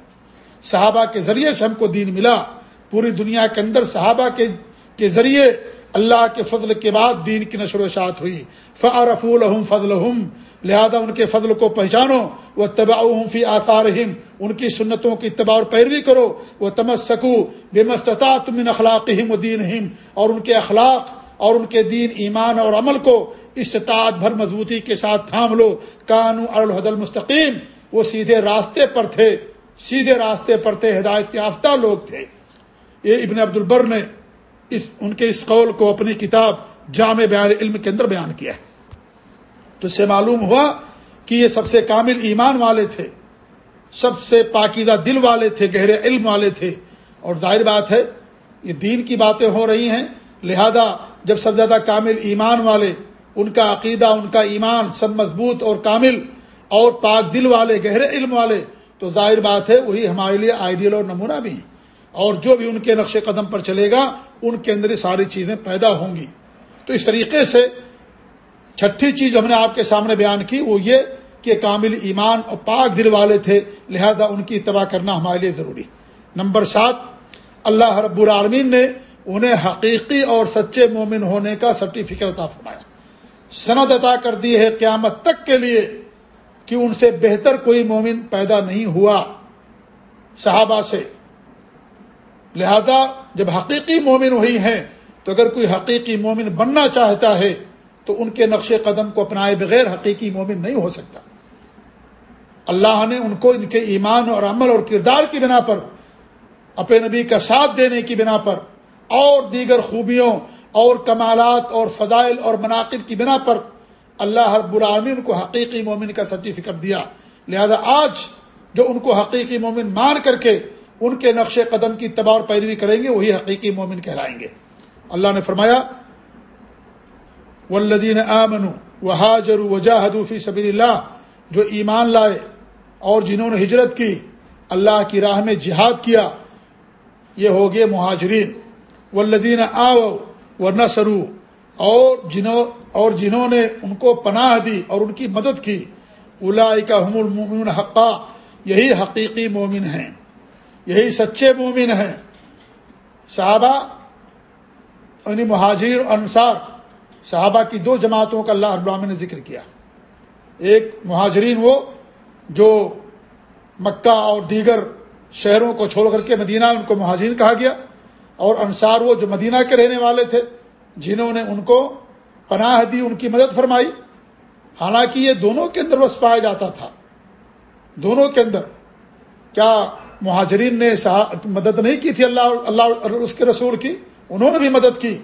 صحابہ کے ذریعے سے ہم کو دین ملا۔ پوری دنیا کے اندر صحابہ کے کے ذریعے اللہ کے فضل کے بعد دین کی نشر و شاعت ہوئی۔ فعرف الحم فضل لہذا ان کے فضل کو پہچانو۔ وہ تباء فی آثار ان کی سنتوں کی اتباع اور پیروی کرو۔ وہ تمس سکو بے مستطاع تم اخلاق و اور ان کے اخلاق اور ان کے دین، ایمان اور عمل کو استطاعت بھر مضبوطی کے ساتھ تھام لو۔ کانو الحد المستقیم وہ سیدھے راستے پر تھے، سیدھے راستے پر تھے، ہدایت یافتہ لوگ تھے۔ یہ ابن عبد البر نے اس ان کے اس قول کو اپنی کتاب جامع بیان علم کے اندر بیان کیا ہے۔ تو اس سے معلوم ہوا کہ یہ سب سے کامل ایمان والے تھے، سب سے پاکیزہ دل والے تھے، گہرے علم والے تھے۔ اور ظاہر بات ہے، یہ دین کی باتیں ہو رہی ہیں، لہذا جب سب زیادہ کامل ایمان والے، ان کا عقیدہ، ان کا ایمان سب مضبوط اور کامل اور پاک دل والے، گہرے علم والے، تو ظاہر بات ہے، وہی ہمارے لیے آئیڈیل اور نمونہ بھی ہیں۔ اور جو بھی ان کے نقش قدم پر چلے گا، ان کے اندر یہ ساری چیزیں پیدا ہوں گی۔ تو اس طریقے سے چھٹی چیز ہم نے آپ کے سامنے بیان کی، وہ یہ کہ کامل ایمان اور پاک دل والے تھے، لہذا ان کی اتباع کرنا ہمارے لیے ضروری۔ نمبر سات، اللہ رب العالمین نے انہیں حقیقی اور سچے مومن ہونے کا سرٹیفکیٹ عطا فرمایا۔ سند عطا کر دی ہے قیامت تک کے لیے کہ ان سے بہتر کوئی مومن پیدا نہیں ہوا۔ صحابہ سے لہذا جب حقیقی مومن وہی ہیں، تو اگر کوئی حقیقی مومن بننا چاہتا ہے، تو ان کے نقش قدم کو اپنائے بغیر حقیقی مومن نہیں ہو سکتا۔ اللہ نے ان کو ان کے ایمان اور عمل اور کردار کی بنا پر، اپنے نبی کا ساتھ دینے کی بنا پر، اور دیگر خوبیوں اور کمالات اور فضائل اور مناقب کی بنا پر اللہ ہر العالمین کو حقیقی مومن کا سرٹیفکیٹ دیا۔ لہذا آج جو ان کو حقیقی مومن مان کر کے ان کے نقش قدم کی تباہ اور پیروی کریں گے، وہی حقیقی مومن کہلائیں گے۔ اللہ نے فرمایا والذین آمنوا وہاجروا وجاہدوا فی سبیل اللہ جو ایمان لائے اور جنہوں نے ہجرت کی، اللہ کی راہ میں جہاد کیا، یہ ہو گئے مہاجرین۔ والذین آو ونصروا، اور جنہوں اور جنہوں نے ان کو پناہ دی اور ان کی مدد کی اولئک هم المؤمنون حقا، یہی حقیقی مومن ہیں۔ یہی سچے مومن ہیں۔ صحابہ یعنی مہاجر، انصار، صحابہ کی دو جماعتوں کا اللہ ابراہم نے ذکر کیا۔ ایک مہاجرین وہ جو مکہ اور دیگر شہروں کو چھوڑ کر کے مدینہ، ان کو مہاجرین کہا گیا۔ اور انصار وہ جو مدینہ کے رہنے والے تھے، جنہوں نے ان کو پناہ دی، ان کی مدد فرمائی۔ حالانکہ یہ دونوں کے اندر وس پایا جاتا تھا۔ دونوں کے اندر کیا مہاجرین نے مدد نہیں کی تھی اللہ اللہ اس کے رسول کی، انہوں نے بھی مدد کی۔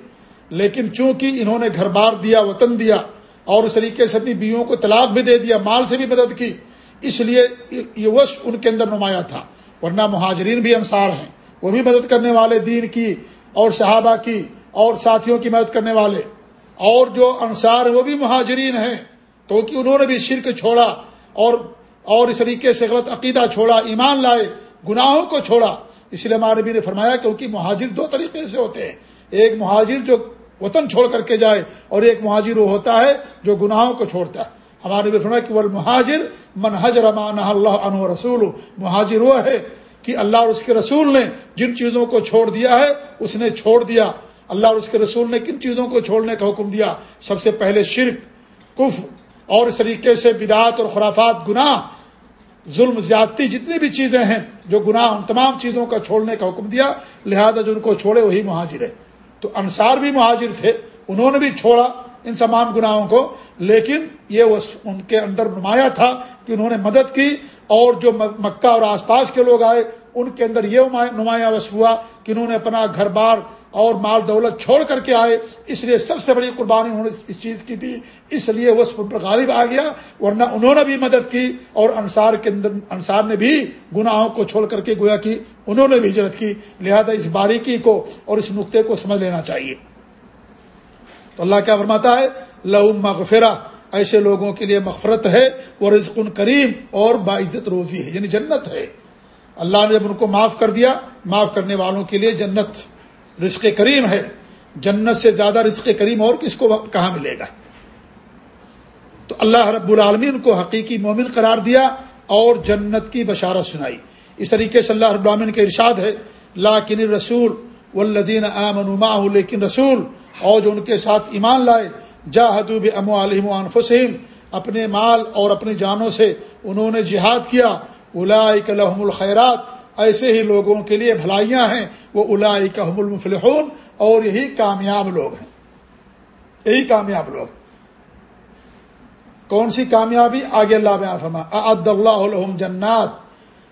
لیکن چونکہ انہوں نے گھر بار دیا، وطن دیا، اور اس طریقے سے اپنی بیویوں کو طلاق بھی دے دیا، مال سے بھی مدد کی، اس لیے یہ وش ان کے اندر نمایاں تھا۔ ورنہ مہاجرین بھی انصار ہیں۔ وہ بھی مدد کرنے والے دین کی اور صحابہ کی اور ساتھیوں کی مدد کرنے والے۔ اور جو انصار وہ بھی مہاجرین ہیں۔ کیونکہ انہوں نے بھی شرک چھوڑا اور اور اس طریقے سے غلط عقیدہ چھوڑا، ایمان لائے گناہوں کو چھوڑا۔ اس لیے ہمارے نے فرمایا کیونکہ مہاجر دو طریقے سے ہوتے ہیں۔ ایک مہاجر جو وطن چھوڑ کر کے جائے اور ایک مہاجر وہ ہوتا ہے جو گناہوں کو چھوڑتا ہے۔ ہمارے بھی فرمایا کہ وہ مہاجر منہج رمان اللہ عنہ رسول مہاجر وہ ہے کہ اللہ اور اس کے رسول نے جن چیزوں کو چھوڑ دیا ہے، اس نے چھوڑ دیا۔ اللہ اور اس کے رسول نے کن چیزوں کو چھوڑنے کا حکم دیا؟ سب سے پہلے شرک کف اور اس طریقے سے بدعت اور خرافات، گناہ۔ ظلم زیادتی جتنی بھی چیزیں ہیں جو گناہ ان تمام چیزوں کا چھوڑنے کا حکم دیا، لہذا جو ان کو چھوڑے وہی مہاجر ہے تو انصار بھی مہاجر تھے، انہوں نے بھی چھوڑا ان تمام گناہوں کو، لیکن یہ ان کے اندر نمایاں تھا کہ انہوں نے مدد کی اور جو مکہ اور آس پاس کے لوگ آئے ان کے اندر یہ نمایاں وس ہوا کہ انہوں نے اپنا گھر بار اور مال دولت چھوڑ کر کے آئے۔ اس لیے سب سے بڑی قربانی انہوں نے اس چیز کی تھی۔ اس لیے وہ پر غالب آ گیا، ورنہ انہوں نے بھی مدد کی اور انصار کے اندر انصار نے بھی گناہوں کو چھوڑ کر کے گویا کی انہوں نے بھی ہجرت کی۔ لہذا اس باریکی کو اور اس نقطے کو سمجھ لینا چاہیے۔ تو اللہ کیا فرماتا ہے؟ لہو مغفرہ۔ ایسے لوگوں کے لیے مغفرت ہے، وہ رزق کریم اور باعزت روزی ہے یعنی جنت ہے۔ اللہ نے جب ان کو معاف کر دیا۔ معاف کرنے والوں کے لیے جنت رزق کریم ہے۔ جنت سے زیادہ رزق کریم اور کس کو کہاں ملے گا؟ تو اللہ رب العالمین کو حقیقی مومن قرار دیا اور جنت کی بشارت سنائی۔ اس طریقے سے اللہ رب العالمین کے ارشاد ہے لاکن رسول والذین آمنوا ام لیکن رسول اور جو ان کے ساتھ ایمان لائے، جاہدوا باموالہم وانفسہم اپنے مال اور اپنی جانوں سے انہوں نے جہاد کیا۔ اولئک لهم الخیرات۔ ایسے ہی لوگوں کے لیے بھلائیاں ہیں۔ وہ الائی حم المفلحون۔ اور یہی کامیاب لوگ ہیں۔ یہی کامیاب لوگ۔ کون سی کامیابی؟ آگے اللہ فرما عد اللہ علم جنات۔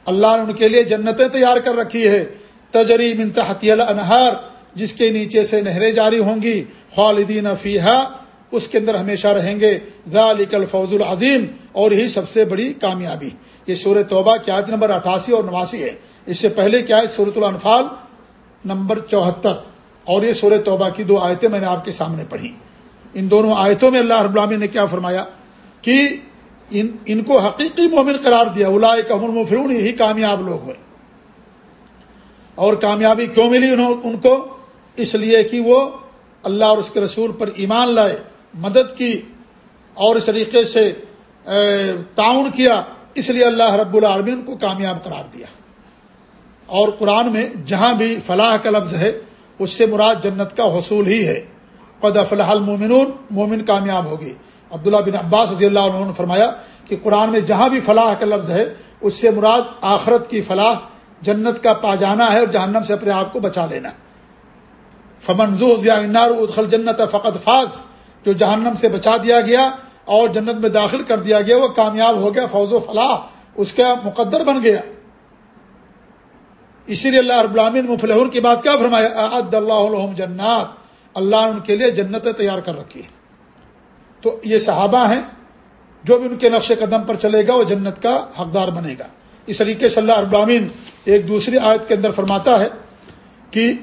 اللہ نے ان کے لیے جنتیں تیار کر رکھی ہے تجری منتحتی الانہار۔ جس کے نیچے سے نہریں جاری ہوں گی۔ خالدین فیحا اس کے اندر ہمیشہ رہیں گے۔ ذالک الفوز العظیم۔ اور یہی سب سے بڑی کامیابی۔ یہ سورہ توبہ کی عادت نمبر اٹھاسی اور نواسی ہے۔ اس سے پہلے کیا ہے؟ سورت الانفال نمبر چوہتر۔ اور یہ سورہ توبہ کی دو آیتیں میں نے آپ کے سامنے پڑھی۔ ان دونوں آیتوں میں اللہ رب العامی نے کیا فرمایا؟ کہ ان ان کو حقیقی مومن قرار دیا۔ الا کمل مفرون یہی کامیاب لوگ ہوئے۔ اور کامیابی کیوں ملی انہوں، ان کو؟ اس لیے کہ وہ اللہ اور اس کے رسول پر ایمان لائے، مدد کی اور اس طریقے سے تعاون کیا۔ اس لیے اللہ رب العالمین کو کامیاب قرار دیا۔ اور قرآن میں جہاں بھی فلاح کا لفظ ہے، اس سے مراد جنت کا حصول ہی ہے۔ قد فلاح المومنون مومن کامیاب ہوگی عبداللہ بن عباس رضی اللہ عنہ نے فرمایا کہ قرآن میں جہاں بھی فلاح کا لفظ ہے، اس سے مراد آخرت کی فلاح جنت کا پا جانا ہے اور جہنم سے اپنے آپ کو بچا لینا۔ فمنزو انار ادخل جنت فقط فاز۔ جو جہنم سے بچا دیا گیا اور جنت میں داخل کر دیا گیا، وہ کامیاب ہو گیا، فوز و فلاح اس کا مقدر بن گیا۔ اسی لیے اللہ رب العالمین مفلح کی بات کیا فرمایا؟ اللہ جنات۔ اللہ نے ان کے لیے جنتیں تیار کر رکھی ہے تو یہ صحابہ ہیں، جو بھی ان کے نقش قدم پر چلے گا، وہ جنت کا حقدار بنے گا۔ اس طریقے سے اللہ ابرامین ایک دوسری آیت کے اندر فرماتا ہے کہ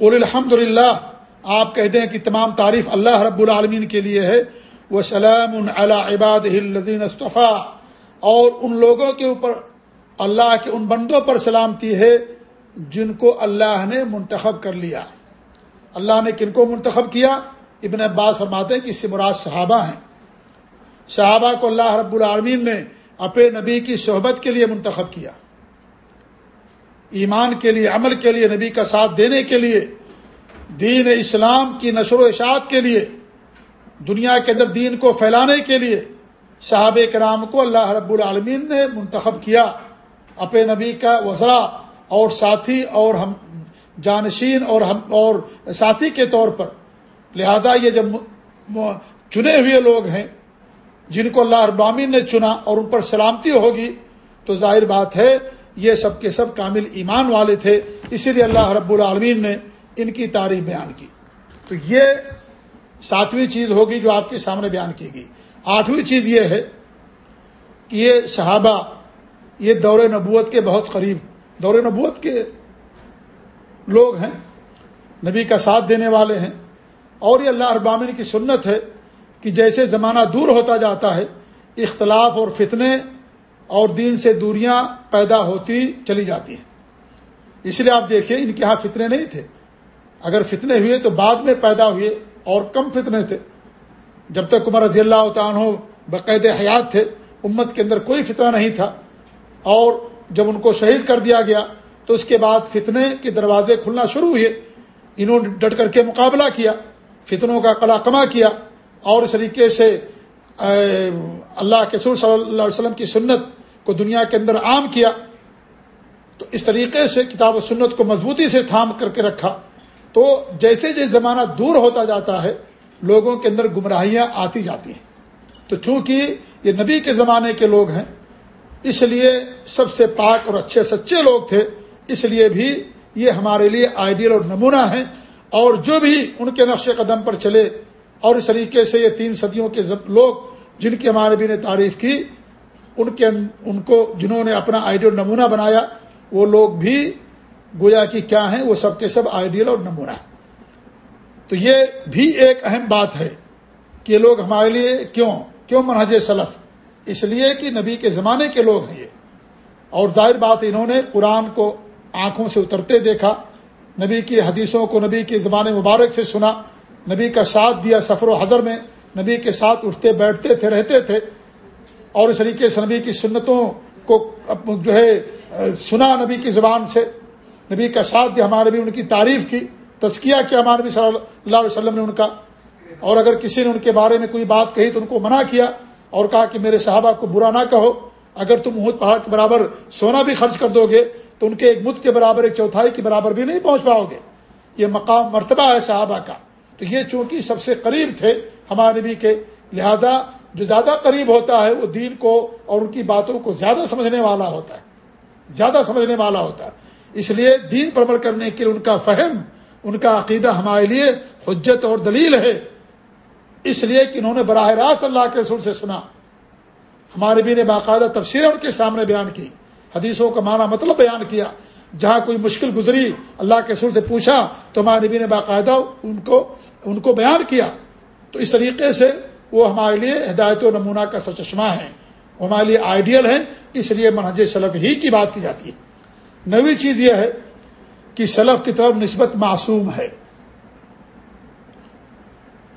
الحمد للہ آپ کہہ دیں کہ تمام تعریف اللہ رب العالمین کے لیے ہے۔ وہ سلام عباد اصطفیٰ، اور ان لوگوں کے اوپر، اللہ کے ان بندوں پر سلامتی ہے جن کو اللہ نے منتخب کر لیا۔ اللہ نے کن کو منتخب کیا؟ ابن عباس فرماتے ہیں کہ اس سے مراد صحابہ ہیں۔ صحابہ کو اللہ رب العالمین نے اپنے نبی کی صحبت کے لیے منتخب کیا۔ ایمان کے لیے، عمل کے لیے، نبی کا ساتھ دینے کے لیے، دین اسلام کی نشر و اشاعت کے لیے۔ دنیا کے اندر دین کو پھیلانے کے لیے صحاب کرام کو اللہ رب العالمین نے منتخب کیا، اپنے نبی کا وزرا اور ساتھی اور ہم جانشین اور ہم اور ساتھی کے طور پر۔ لہذا یہ جب چنے ہوئے لوگ ہیں، جن کو اللہ ابامین نے چنا اور ان پر سلامتی ہوگی، تو ظاہر بات ہے یہ سب کے سب کامل ایمان والے تھے، اسی لیے اللہ رب العالمین نے ان کی تعریف بیان کی۔ تو یہ ساتویں چیز ہوگی جو آپ کے سامنے بیان کی گئی۔ آٹھویں چیز یہ ہے کہ یہ صحابہ، یہ دور نبوت کے بہت قریب، دور نبوت کے لوگ ہیں، نبی کا ساتھ دینے والے ہیں۔ اور یہ اللہ ابامن کی سنت ہے کہ جیسے زمانہ دور ہوتا جاتا ہے، اختلاف اور فتنے اور دین سے دوریاں پیدا ہوتی چلی جاتی ہیں۔ اس لیے آپ دیکھیے ان کے ہاں فتنے نہیں تھے۔ اگر فتنے ہوئے تو بعد میں پیدا ہوئے۔ اور کم فتنے تھے۔ جب تک عمر رضی اللہ تعالیٰ بقید حیات تھے، امت کے اندر کوئی فتنہ نہیں تھا۔ اور جب ان کو شہید کر دیا گیا، تو اس کے بعد فتنے کے دروازے کھلنا شروع ہوئے۔ انہوں نے ڈٹ کر کے مقابلہ کیا، فتنوں کا قلا کما کیا۔ اور اس طریقے سے اللہ کے سور صلی اللہ علیہ وسلم کی سنت کو دنیا کے اندر عام کیا۔ تو اس طریقے سے کتاب و سنت کو مضبوطی سے تھام کر کے رکھا۔ تو جیسے جیسے زمانہ دور ہوتا جاتا ہے، لوگوں کے اندر گمراہیاں آتی جاتی ہیں۔ تو چونکہ یہ نبی کے زمانے کے لوگ ہیں، اس لیے سب سے پاک اور اچھے سچے لوگ تھے۔ اس لیے بھی یہ ہمارے لیے آئیڈیل اور نمونہ ہیں۔ اور جو بھی ان کے نقش قدم پر چلے، اور اس طریقے سے یہ تین صدیوں کے لوگ جن کی ہمارے بھی نے تعریف کی، ان کے ان کو جنہوں نے اپنا آئیڈیل نمونہ بنایا، وہ لوگ بھی گویا کی کیا ہیں وہ سب کے سب آئیڈیل اور نمونہ تو یہ بھی ایک اہم بات ہے کہ یہ لوگ ہمارے لیے کیوں کیوں منہج سلف؟ اس لیے کہ نبی کے زمانے کے لوگ ہیں یہ۔ اور ظاہر بات انہوں نے قرآن کو آنکھوں سے اترتے دیکھا، نبی کی حدیثوں کو نبی کی زبان مبارک سے سنا، نبی کا ساتھ دیا سفر و حضر میں، نبی کے ساتھ اٹھتے بیٹھتے تھے، رہتے تھے۔ اور اس طریقے سے نبی کی سنتوں کو جو ہے، سنا نبی کی زبان سے۔ نبی کا ساتھ دیا ہمارے بھی ان کی تعریف کی، تزکیہ کیا ہمارے نبی صلی اللہ علیہ وسلم نے ان کا۔ اور اگر کسی نے ان کے بارے میں کوئی بات کہی تو ان کو منع کیا اور کہا کہ میرے صحابہ کو برا نہ کہو۔ اگر تم اونٹ پہاڑ کے برابر سونا بھی خرچ کر دو گے تو ان کے ایک مت کے برابر، ایک چوتھائی کے برابر بھی نہیں پہنچ پاؤ گے۔ یہ مقام مرتبہ ہے صحابہ کا۔ تو یہ چونکہ سب سے قریب تھے ہمارے نبی کے، لہذا جو زیادہ قریب ہوتا ہے وہ دین کو اور ان کی باتوں کو زیادہ سمجھنے والا ہوتا ہے۔ زیادہ سمجھنے والا ہوتا ہے۔ اس لیے دین پر عمل کرنے کے لیے ان کا فہم، ان کا عقیدہ ہمارے لیے حجت اور دلیل ہے۔ اس لیے کہ انہوں نے براہ راست اللہ کے رسول سے سنا۔ ہمارے بھی نے باقاعدہ تفسیر ان کے سامنے بیان کی، حدیثوں کا معنی مطلب بیان کیا۔ جہاں کوئی مشکل گزری، اللہ کے سر سے پوچھا تو ہمارے نبی نے باقاعدہ ان کو ان کو بیان کیا۔ تو اس طریقے سے وہ ہمارے لیے ہدایت و نمونہ کا سچشمہ ہیں۔ وہ ہمارے لیے آئیڈیل ہیں، اس لیے منہج سلف ہی کی بات کی جاتی ہے۔ نوی چیز یہ ہے کہ سلف کی طرف نسبت معصوم ہے۔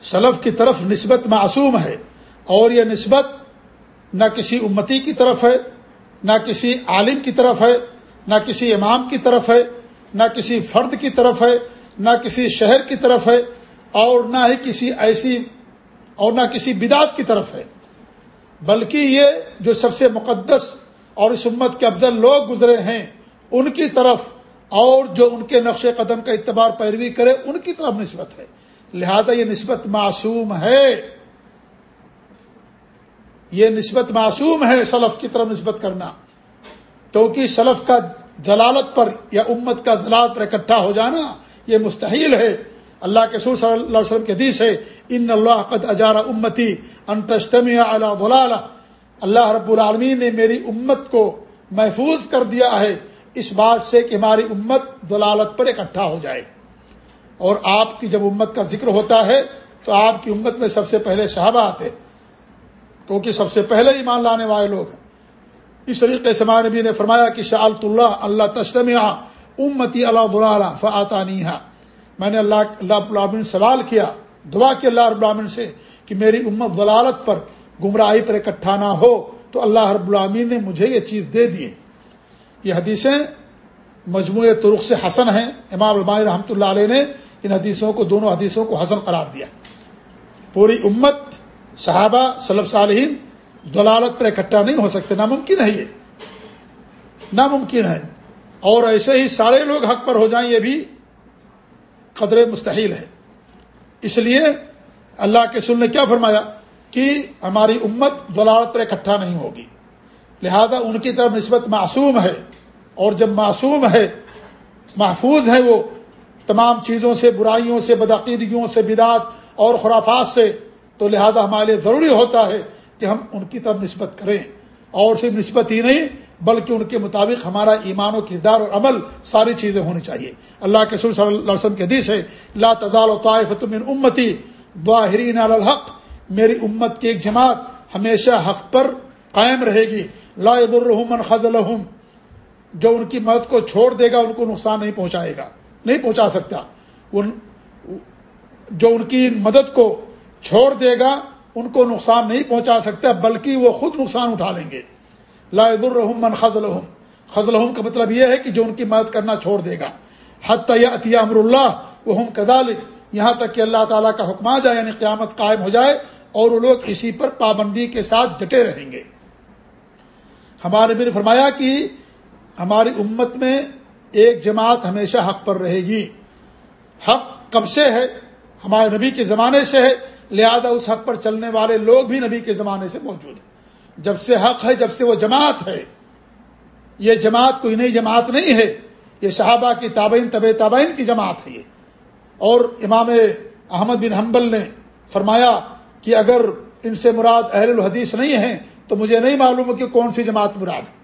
سلف کی طرف نسبت معصوم ہے اور یہ نسبت نہ کسی امتی کی طرف ہے، نہ کسی عالم کی طرف ہے، نہ کسی امام کی طرف ہے، نہ کسی فرد کی طرف ہے، نہ کسی شہر کی طرف ہے اور نہ ہی کسی ایسی اور نہ کسی بدعت کی طرف ہے۔ بلکہ یہ جو سب سے مقدس اور اس امت کے افضل لوگ گزرے ہیں ان کی طرف اور جو ان کے نقش قدم کا اتبار پیروی کرے، ان کی طرف نسبت ہے۔ لہذا یہ نسبت معصوم ہے۔ یہ نسبت معصوم ہے سلف کی طرف نسبت کرنا۔ کیونکہ سلف کا جلالت پر یا امت کا جلالت پر اکٹھا ہو جانا یہ مستحیل ہے۔ اللہ کے سور صلی اللہ علیہ وسلم کے حدیث ہے، ان اللہ قد اجارہ امتی انتشتمی ضلالہ اللہ رب العالمین نے میری امت کو محفوظ کر دیا ہے۔ اس بات سے کہ ہماری امت دلالت پر اکٹھا ہو جائے۔ اور آپ کی جب امت کا ذکر ہوتا ہے تو آپ کی امت میں سب سے پہلے صحابہ آتے کیونکہ سب سے پہلے ایمان لانے والے لوگ ہیں۔ اس طریقے سے نبی نے فرمایا کہ شعلت اللہ اللہ تشتم امتی اللہ دلالہ فعطا میں نے اللہ اللہ العالمین سوال کیا، دعا کی اللہ رب العالمین سے کہ میری امت ضلالت پر، گمراہی پر اکٹھا نہ ہو تو اللہ رب العالمین نے مجھے یہ چیز دے دی یہ حدیثیں مجموعہ ترخ سے حسن ہیں۔ امام البانی رحمۃ اللہ علیہ نے ان حدیثوں کو، دونوں حدیثوں کو حسن قرار دیا۔ پوری امت، صحابہ صلب صالحین دلالت پر اکٹھا نہیں ہو سکتے۔ ناممکن ہے یہ۔ ناممکن ہے۔ اور ایسے ہی سارے لوگ حق پر ہو جائیں، یہ بھی قدر مستحیل ہے۔ اس لیے اللہ کے سل نے کیا فرمایا کہ ہماری امت دلالت پر اکٹھا نہیں ہوگی۔ لہذا ان کی طرف نسبت معصوم ہے اور جب معصوم ہے، محفوظ ہے وہ تمام چیزوں سے، برائیوں سے، بدعقیدگیوں سے بدعت اور خرافات سے، تو لہذا ہمارے لیے ضروری ہوتا ہے کہ ہم ان کی طرف نسبت کریں۔ اور صرف نسبت ہی نہیں، بلکہ ان کے مطابق ہمارا ایمان و کردار اور عمل ساری چیزیں ہونی چاہیے۔ اللہ کے صلی اللہ علیہ وسلم کے حدیث ہے، لا تزال و طائف من امتی ظاہرین الحق، میری امت کی ایک جماعت ہمیشہ حق پر قائم رہے گی۔ لا من خد الحم جو ان کی مدد کو چھوڑ دے گا، ان کو نقصان نہیں پہنچائے گا، نہیں پہنچا سکتا۔ ان جو ان کی مدد کو چھوڑ دے گا، ان کو نقصان نہیں پہنچا سکتا، بلکہ وہ خود نقصان اٹھا لیں گے۔ لا الرحم من خز الحم خز الحم کا مطلب یہ ہے کہ جو ان کی مدد کرنا چھوڑ دے گا۔ عطیہ امر اللہ وہ ہم کدالک یہاں تک کہ اللہ تعالیٰ کا حکم آ جائے یعنی قیامت قائم ہو جائے، اور وہ لوگ اسی پر پابندی کے ساتھ ڈٹے رہیں گے۔ ہمارے بھی نے فرمایا کہ ہماری امت میں ایک جماعت ہمیشہ حق پر رہے گی۔ حق کب سے ہے؟ ہمارے نبی کے زمانے سے ہے، لہذا اس حق پر چلنے والے لوگ بھی نبی کے زمانے سے موجود ہیں۔ جب سے حق ہے، جب سے وہ جماعت ہے۔ یہ جماعت کوئی نئی جماعت نہیں ہے، یہ صحابہ کی تابعین طب تابعین کی جماعت ہے یہ۔ اور امام احمد بن حنبل نے فرمایا کہ اگر ان سے مراد اہل الحدیث نہیں ہیں تو مجھے نہیں معلوم کہ کون سی جماعت مراد ہے۔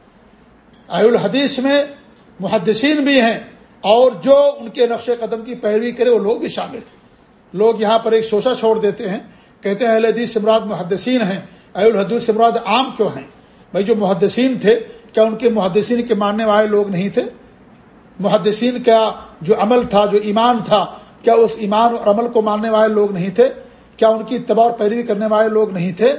الحدیث میں محدثین بھی ہیں اور جو ان کے نقش قدم کی پیروی کرے وہ لوگ بھی شامل ہیں۔ لوگ یہاں پر ایک شوشہ چھوڑ دیتے ہیں، کہتے ہیں اہل حدیث سے مراد محدثین ہیں اہل الحدیث سے مراد عام کیوں ہیں؟ بھائی جو محدثین تھے، کیا ان کے محدثین کے ماننے والے لوگ نہیں تھے؟ محدثین کا جو عمل تھا، جو ایمان تھا، کیا اس ایمان اور عمل کو ماننے والے لوگ نہیں تھے؟ کیا ان کی اتباع اور پیروی کرنے والے لوگ نہیں تھے؟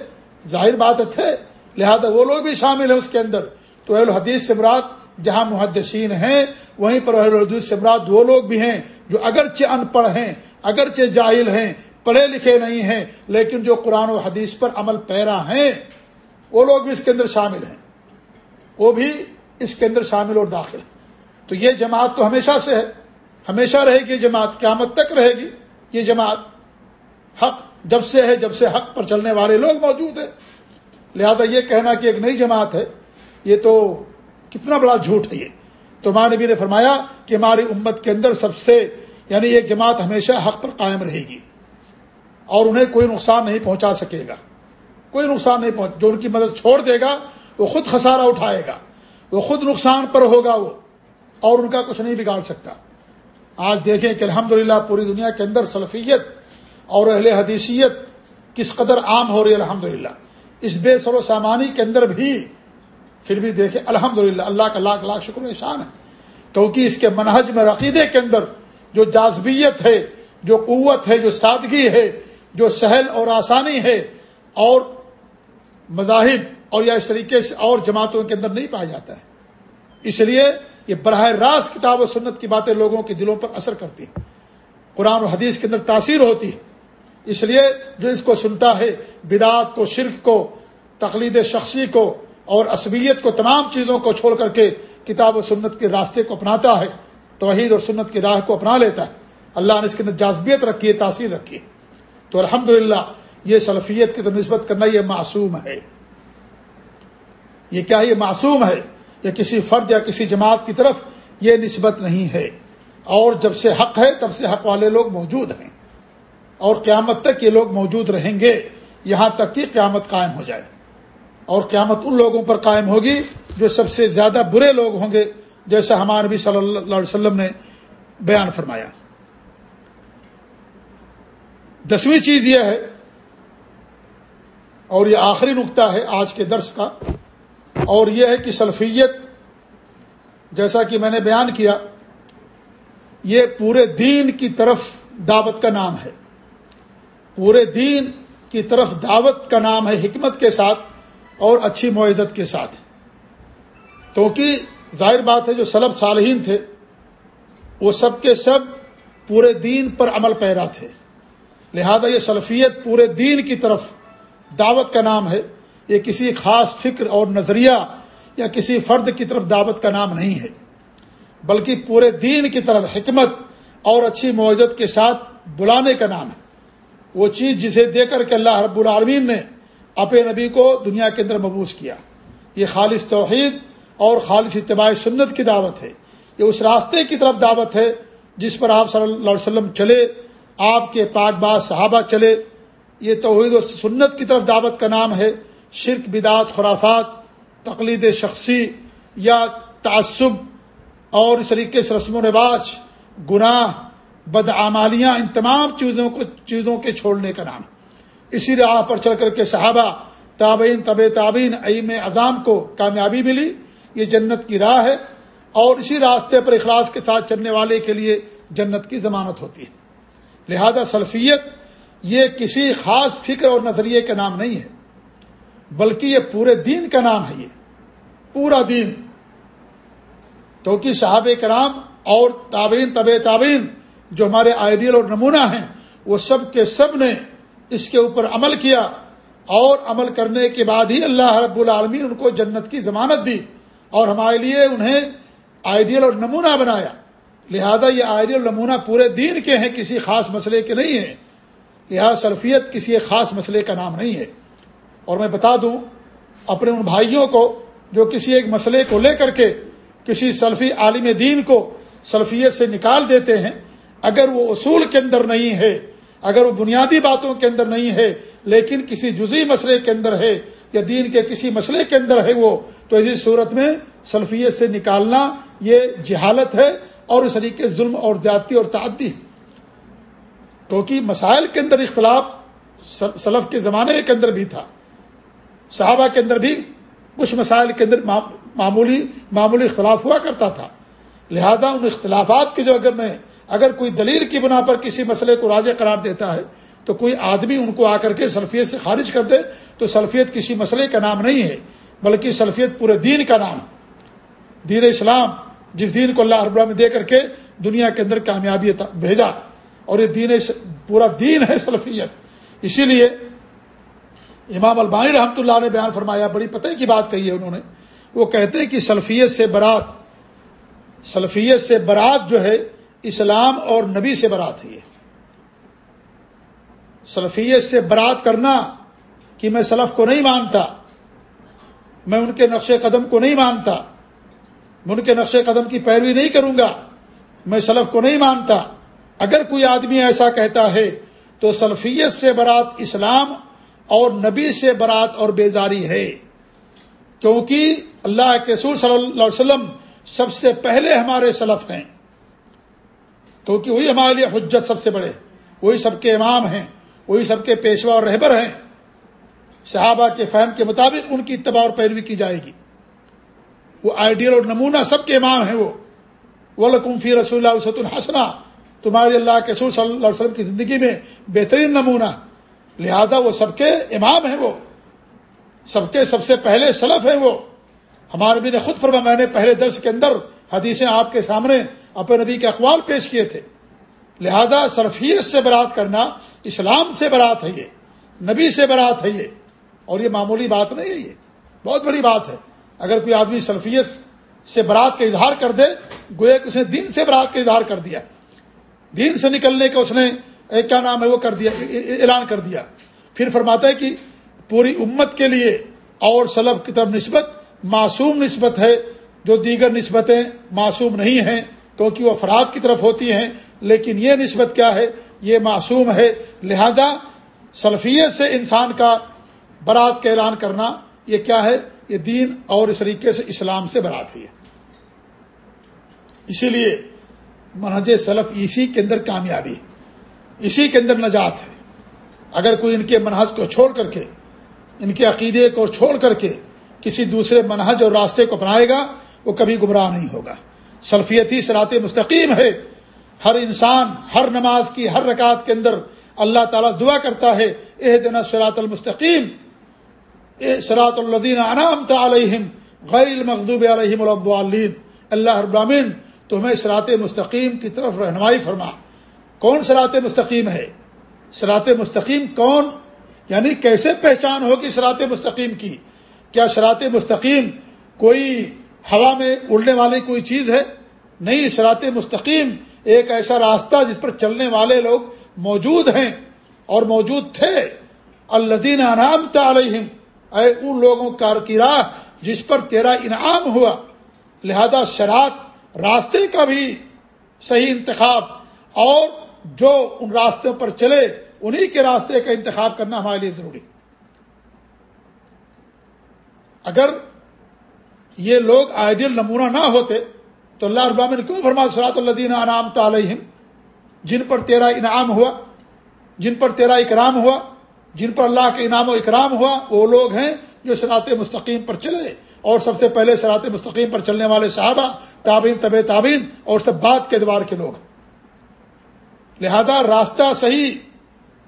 ظاہر بات تھے۔ لہذا وہ لوگ بھی شامل ہیں اس کے اندر۔ تو اہل حدیث سے مراد جہاں محدثین ہیں، وہیں پر اہل حدیث سے مراد وہ لوگ بھی ہیں جو اگرچہ ان پڑھ ہیں، اگرچہ جاہل ہیں، پڑھے لکھے نہیں ہیں، لیکن جو قرآن و حدیث پر عمل پیرا ہیں، وہ لوگ بھی اس کے اندر شامل ہیں۔ وہ بھی اس کے اندر شامل اور داخل ہیں۔ تو یہ جماعت تو ہمیشہ سے ہے۔ ہمیشہ رہے گی جماعت، قیامت تک رہے گی یہ جماعت۔ حق جب سے ہے، جب سے حق پر چلنے والے لوگ موجود ہیں۔ لہذا یہ کہنا کہ ایک نئی جماعت ہے، یہ تو کتنا بڑا جھوٹ ہے یہ۔ تو ماں نبی نے فرمایا کہ ہماری امت کے اندر سب سے یعنی ایک جماعت ہمیشہ حق پر قائم رہے گی۔ اور انہیں کوئی نقصان نہیں پہنچا سکے گا۔ کوئی نقصان نہیں پہنچ، جو ان کی مدد چھوڑ دے گا، وہ خود خسارہ اٹھائے گا۔ وہ خود نقصان پر ہوگا وہ، اور ان کا کچھ نہیں بگاڑ سکتا۔ آج دیکھیں کہ الحمد پوری دنیا کے اندر سلفیت اور اہل حدیثیت کس قدر عام ہو رہی ہے الحمد اس بے سر و سامانی کے اندر بھی پھر بھی دیکھیں الحمد اللہ کا لاکھ لاکھ شکر احسان ہے۔ کیونکہ اس کے منہج میں رقیدے کے اندر جو جازبیت ہے، جو قوت ہے، جو سادگی ہے، جو سہل اور آسانی ہے اور مذاہب اور یا اس طریقے سے اور جماعتوں کے اندر نہیں پایا جاتا ہے۔ اس لیے یہ براہ راست کتاب و سنت کی باتیں لوگوں کے دلوں پر اثر کرتی ہیں۔ قرآن و حدیث کے اندر تاثیر ہوتی ہے۔ اس لیے جو اس کو سنتا ہے، بدعت کو، شرک کو، تقلید شخصی کو اور عصبیت کو، تمام چیزوں کو چھوڑ کر کے کتاب و سنت کے راستے کو اپناتا ہے، توحید اور سنت کی راہ کو اپنا لیتا ہے۔ اللہ نے اس کے اندر جازبیت رکھی ہے، تاثیر رکھی ہے۔ تو الحمد یہ سلفیت کی نسبت کرنا یہ معصوم ہے۔ یہ کیا یہ معصوم ہے؟ یا کسی فرد یا کسی جماعت کی طرف یہ نسبت نہیں ہے۔ اور جب سے حق ہے، تب سے حق والے لوگ موجود ہیں۔ اور قیامت تک یہ لوگ موجود رہیں گے، یہاں تک کہ قیامت قائم ہو جائے۔ اور قیامت ان لوگوں پر قائم ہوگی جو سب سے زیادہ برے لوگ ہوں گے، جیسا ہمارے نبی صلی اللہ علیہ وسلم نے بیان فرمایا۔ دسویں چیز یہ ہے، اور یہ آخری نقطہ ہے آج کے درس کا، اور یہ ہے کہ سلفیت، جیسا کہ میں نے بیان کیا، یہ پورے دین کی طرف دعوت کا نام ہے۔ پورے دین کی طرف دعوت کا نام ہے حکمت کے ساتھ اور اچھی معزت کے ساتھ۔ کیونکہ ظاہر بات ہے جو سلب صالحین تھے، وہ سب کے سب پورے دین پر عمل پیرا تھے۔ لہذا یہ سلفیت پورے دین کی طرف دعوت کا نام ہے۔ یہ کسی خاص فکر اور نظریہ یا کسی فرد کی طرف دعوت کا نام نہیں ہے، بلکہ پورے دین کی طرف حکمت اور اچھی معزت کے ساتھ بلانے کا نام ہے۔ وہ چیز جسے دے کر کے اللہ رب العالمین نے اپنے نبی کو دنیا کے اندر مبوس کیا۔ یہ خالص توحید اور خالص اتباع سنت کی دعوت ہے۔ یہ اس راستے کی طرف دعوت ہے جس پر آپ صلی اللہ علیہ وسلم چلے، آپ کے پاک باز صحابہ چلے۔ یہ توحید و سنت کی طرف دعوت کا نام ہے۔ شرک، بدعت، خرافات، تقلید شخصی یا تعصب اور اس طریقے سے رسم و رواج، گناہ بدعمالیاں ان تمام چیزوں کو چیزوں کے چھوڑنے کا نام اسی راہ پر چل کر کے صحابہ، تابعین طب تابعین عیم اعظام کو کامیابی ملی۔ یہ جنت کی راہ ہے۔ اور اسی راستے پر اخلاص کے ساتھ چلنے والے کے لیے جنت کی ضمانت ہوتی ہے۔ لہذا سلفیت یہ کسی خاص فکر اور نظریے کا نام نہیں ہے، بلکہ یہ پورے دین کا نام ہے یہ۔ پورا دین۔ کیونکہ صحاب کرام اور تابعین طب تابعین جو ہمارے آئیڈیل اور نمونہ ہیں، وہ سب کے سب نے اس کے اوپر عمل کیا۔ اور عمل کرنے کے بعد ہی اللہ رب العالمین ان کو جنت کی ضمانت دی اور ہمارے لیے انہیں آئیڈیل اور نمونہ بنایا۔ لہذا یہ آئیڈیل نمونہ پورے دین کے ہیں، کسی خاص مسئلے کے نہیں ہیں۔ لہٰذا سلفیت کسی ایک خاص مسئلے کا نام نہیں ہے۔ اور میں بتا دوں، اپنے ان بھائیوں کو جو کسی ایک مسئلے کو لے کر کے کسی سلفی عالم دین کو سلفیت سے نکال دیتے ہیں اگر وہ اصول کے اندر نہیں ہے، اگر وہ بنیادی باتوں کے اندر نہیں ہے، لیکن کسی جزی مسئلے کے اندر ہے یا دین کے کسی مسئلے کے اندر ہے وہ، تو اسی صورت میں سلفیت سے نکالنا یہ جہالت ہے اور اس طریقے ظلم اور زیادتی اور تعدی کیونکہ مسائل کے اندر اختلاف سلف کے زمانے کے اندر بھی تھا، صحابہ کے اندر بھی کچھ مسائل کے اندر معمولی معمولی اختلاف ہوا کرتا تھا۔ لہذا ان اختلافات کی جو اگر میں اگر کوئی دلیل کی بنا پر کسی مسئلے کو راض قرار دیتا ہے، تو کوئی آدمی ان کو آ کر کے سلفیت سے خارج کر دے، تو سلفیت کسی مسئلے کا نام نہیں ہے، بلکہ سلفیت پورے دین کا نام دین اسلام جس دین کو اللہ رب میں دے کر کے دنیا کے اندر کامیابی بھیجا، اور یہ دین پورا دین ہے سلفیت۔ اسی لیے امام البانی رحمۃ اللہ نے بیان فرمایا، بڑی پتہ کی بات کہی ہے انہوں نے۔ وہ کہتے ہیں کہ سلفیت سے برات سلفیت سے برات جو ہے اسلام اور نبی سے برات ہے۔ یہ سلفیت سے برات کرنا کہ میں سلف کو نہیں مانتا، میں ان کے نقش قدم کو نہیں مانتا، میں ان کے نقش قدم کی پیروی نہیں کروں گا، میں سلف کو نہیں مانتا۔ اگر کوئی آدمی ایسا کہتا ہے تو سلفیت سے برات اسلام اور نبی سے برات اور بیزاری ہے۔ کیونکہ اللہ کے سور صلی اللہ علیہ وسلم سب سے پہلے ہمارے سلف ہیں۔ کیونکہ وہی ہمارے لیے حجت سب سے بڑے وہی سب کے امام ہیں، وہی سب کے پیشوا اور رہبر ہیں۔ صحابہ کے فہم کے مطابق ان کی اتباع اور پیروی کی جائے گی۔ وہ آئیڈیل اور نمونہ سب کے امام ہیں وہ۔ ولکم فی رسول اللہ وسط الحسنہ تمہاری اللہ کے رسول صلی اللہ علیہ وسلم کی زندگی میں بہترین نمونہ۔ لہذا وہ سب کے امام ہیں وہ۔ سب کے سب سے پہلے سلف ہیں وہ۔ ہمارے نبی نے خود فرما میں نے پہلے درس کے اندر حدیثیں آپ کے سامنے اپنے نبی کے اقوال پیش کیے تھے۔ لہذا سرفیت سے برات کرنا، اسلام سے برات ہے یہ، نبی سے برات ہے یہ۔ اور یہ معمولی بات نہیں ہے یہ۔ بہت بڑی بات ہے۔ اگر کوئی آدمی سلفیت سے برات کا اظہار کر دے، گویا کہ اس نے دین سے برات کا اظہار کر دیا۔ دین سے نکلنے کا اس نے کیا نام ہے وہ کر دیا اعلان کر دیا۔ پھر فرماتا ہے کہ پوری امت کے لیے اور سلب کی طرف نسبت، معصوم نسبت ہے۔ جو دیگر نسبتیں معصوم نہیں ہیں کیونکہ وہ افراد کی طرف ہوتی ہیں، لیکن یہ نسبت کیا ہے؟ یہ معصوم ہے۔ لہذا سلفیت سے انسان کا برات کا اعلان کرنا یہ کیا ہے؟ یہ دین اور اس طریقے سے اسلام سے برات ہے۔ اسی لیے منہج سلف اسی کے اندر کامیابی اسی کے اندر نجات ہے۔ اگر کوئی ان کے منہج کو چھوڑ کر کے، ان کے عقیدے کو چھوڑ کر کے کسی دوسرے منہج اور راستے کو اپنائے گا، وہ کبھی گمراہ نہیں ہوگا۔ سلفیتی سرات مستقیم ہے۔ ہر انسان ہر نماز کی ہر رکعت کے اندر اللہ تعالیٰ دعا کرتا ہے اح دن سرات المستقیم سرات الدین انعام علیہم غیر مخدوب علیہم الدین اللہ ابرامین تمہیں سرات مستقیم کی طرف رہنمائی فرما۔ کون سرات مستقیم ہے؟ سرات مستقیم کون؟ یعنی کیسے پہچان ہوگی سرات مستقیم کی؟ کیا سرات مستقیم کوئی ہوا میں اڑنے والی کوئی چیز ہے؟ نہیں سرات مستقیم، ایک ایسا راستہ جس پر چلنے والے لوگ موجود ہیں اور موجود تھے۔ الدین انعام تعلیم اے ان لوگوں کی راہ جس پر تیرا انعام ہوا۔ لہذا شراک راستے کا بھی صحیح انتخاب اور جو ان راستوں پر چلے، انہی کے راستے کا انتخاب کرنا ہمارے لیے ضروری۔ اگر یہ لوگ آئیڈیل نمونہ نہ ہوتے تو اللہ ابام نے کیوں فرما سرات الدین انعام تعلیم جن پر تیرا انعام ہوا، جن پر تیرا اکرام ہوا، جن پر اللہ کے انعام و اکرام ہوا، وہ لوگ ہیں جو سرات مستقیم پر چلے۔ اور سب سے پہلے سرات مستقیم پر چلنے والے صحابہ تابین طب تابین اور سب بات کے ادوار کے لوگ۔ لہذا راستہ صحیح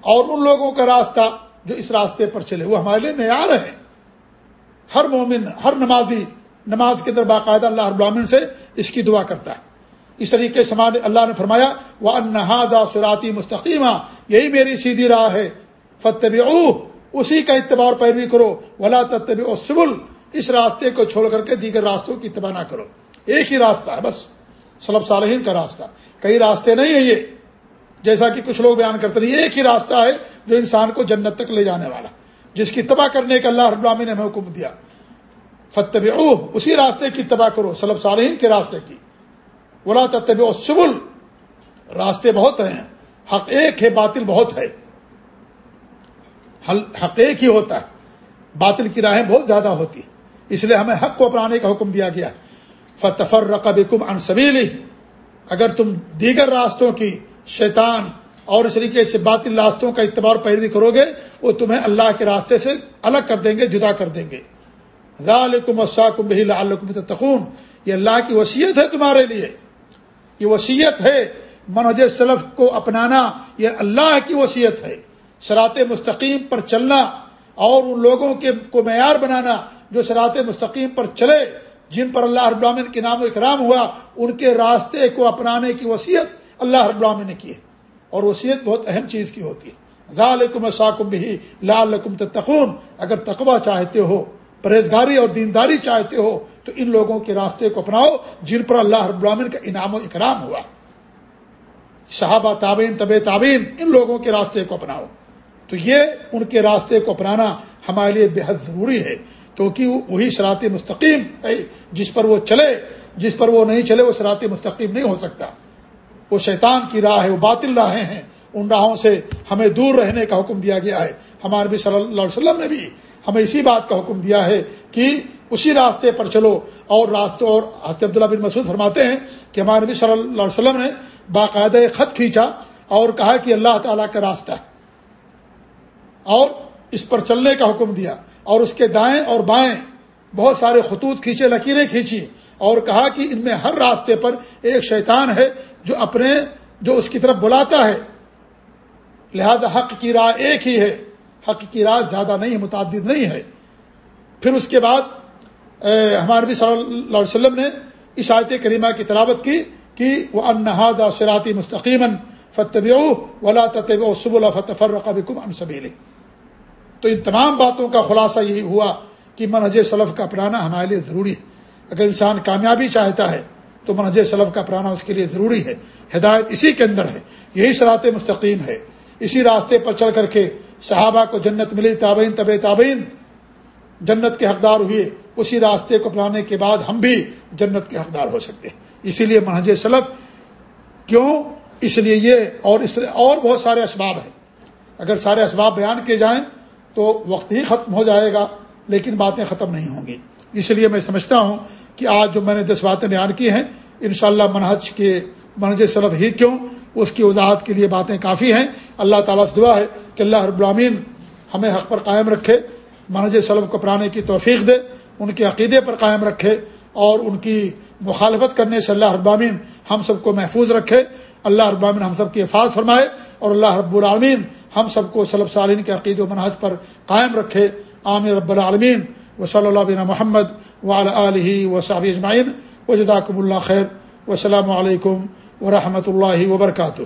اور ان لوگوں کا راستہ جو اس راستے پر چلے، وہ ہمارے لیے معیار ہیں۔ ہر مومن، ہر نمازی نماز کے اندر باقاعدہ اللہ ابامن سے اس کی دعا کرتا ہے۔ اس طریقے سے اللہ نے فرمایا وہ انہذا سراتی مستقیمہ یہی میری سیدھی راہ ہے۔ فتب اسی کا اتباع پیروی کرو۔ ولا تب سبل اس راستے کو چھوڑ کر کے دیگر راستوں کی اتباع نہ کرو۔ ایک ہی راستہ ہے بس۔ سلب صالحین کا راستہ۔ کئی راستے نہیں ہیں یہ۔ جیسا کہ کچھ لوگ بیان کرتے ہیں ایک ہی راستہ ہے جو انسان کو جنت تک لے جانے والا۔ جس کی تباہ کرنے کا اللہ رب العالمین نے ہمیں حکم دیا۔ فتب اسی راستے کی تباہ کرو سلب صالحین کے راستے کی۔ ولا تب سبل راستے بہت ہیں، حق ایک ہے، باطل بہت ہے۔ حق ایک ہی ہوتا ہے، باطل کی راہیں بہت زیادہ ہوتی۔ اس لیے ہمیں حق کو اپنانے کا حکم دیا گیا۔ فتفر رقب کم انصبیلی اگر تم دیگر راستوں کی شیطان اور اس طریقے سے باطل راستوں کا اتبار پیروی کرو گے، وہ تمہیں اللہ کے راستے سے الگ کر دیں گے، جدا کر دیں گے۔ ذالکم بہ تخون یہ اللہ کی وصیت ہے تمہارے لیے۔ یہ وصیت ہے۔ منہج سلف کو اپنانا یہ اللہ کی وصیت ہے۔ سرات مستقیم پر چلنا اور ان لوگوں کے کو معیار بنانا جو سرات مستقیم پر چلے، جن پر اللہ رب العالمین کے نام و اکرام ہوا، ان کے راستے کو اپنانے کی وصیت اللہ رب العالمین نے کی ہے۔ اور وصیت بہت اہم چیز کی ہوتی ہے۔ ذالکم ساکم بھی لال تتقون۔ اگر تقوا چاہتے ہو پرہیزگاری اور دینداری چاہتے ہو تو ان لوگوں کے راستے کو اپناؤ جن پر اللہ رب العالمین کا انعام و اکرام ہوا۔ صحابہ تابین طب تابین ان لوگوں کے راستے کو اپناؤ۔ تو یہ ان کے راستے کو اپنانا ہمارے لیے بے حد ضروری ہے، کیونکہ وہی سرات مستقیم ہے جس پر وہ چلے، جس پر وہ نہیں چلے وہ سرات مستقیم نہیں ہو سکتا۔ وہ شیطان کی راہ ہے، وہ باطل راہیں ہیں۔ ان راہوں سے ہمیں دور رہنے کا حکم دیا گیا ہے۔ ہمارے بھی صلی اللہ علیہ وسلم نے بھی ہمیں اسی بات کا حکم دیا ہے کہ اسی راستے پر چلو اور راستوں اور حضرت عبداللہ بن مسعود فرماتے ہیں کہ ہمارے نبی صلی اللہ علیہ وسلم نے باقاعدہ خط کھینچا اور کہا کہ اللہ تعالیٰ کا راستہ ہے۔ اور اس پر چلنے کا حکم دیا اور اس کے دائیں اور بائیں بہت سارے خطوط کھینچے، لکیریں کھینچی اور کہا کہ ان میں ہر راستے پر ایک شیطان ہے جو اپنے، جو اس کی طرف بلاتا ہے۔ لہذا حق کی راہ ایک ہی ہے۔ حق کی زیادہ نہیں ہے، متعدد نہیں ہے۔ پھر اس کے بعد ہمارے نبی صلی اللہ علیہ وسلم نے اس آیت کریمہ کی تلاوت کی کہ وہ انحاظ سراتی مستقیم فتب ولا تطب سب الفتفر رقب انصبیل تو ان تمام باتوں کا خلاصہ یہی ہوا کہ منہج سلف کا اپنانا ہمارے لیے ضروری ہے۔ اگر انسان کامیابی چاہتا ہے، تو منہج سلف کا اپنانا اس کے لیے ضروری ہے۔ ہدایت اسی کے اندر ہے۔ یہی سرات مستقیم ہے۔ اسی راستے پر چل کر کے صحابہ کو جنت ملی، تابعین طب تابعین، جنت کے حقدار ہوئے۔ اسی راستے کو اپنانے کے بعد ہم بھی جنت کے حقدار ہو سکتے ہیں۔ اسی لیے منہج سلف کیوں؟ اس لیے یہ اور اس اور بہت سارے اسباب ہیں۔ اگر سارے اسباب بیان کیے جائیں تو وقت ہی ختم ہو جائے گا، لیکن باتیں ختم نہیں ہوں گی۔ اس لیے میں سمجھتا ہوں کہ آج جو میں نے دس باتیں بیان کی ہیں، انشاءاللہ منہج کے منہج سلف ہی کیوں؟ اس کی وضاحت کے لیے باتیں کافی ہیں۔ اللہ تعالیٰ سے دعا ہے کہ اللہ رب العامین ہمیں حق پر قائم رکھے، منہج سلف کو اپنانے کی توفیق دے، ان کے عقیدے پر قائم رکھے اور ان کی مخالفت کرنے سے اللہ ابامین ہم سب کو محفوظ رکھے۔ اللہ ابامین ہم سب کی حفاظت فرمائے اور اللہ رب العالمین ہم سب کو صلب سالین کے عقید و منحج پر قائم رکھے۔ عامر رب العالمین۔ و صلی اللہ بن محمد علیہ و صاب اجمعین۔ و جزاکم اللہ خیر۔ و علیکم ورحمۃ اللہ وبرکاتہ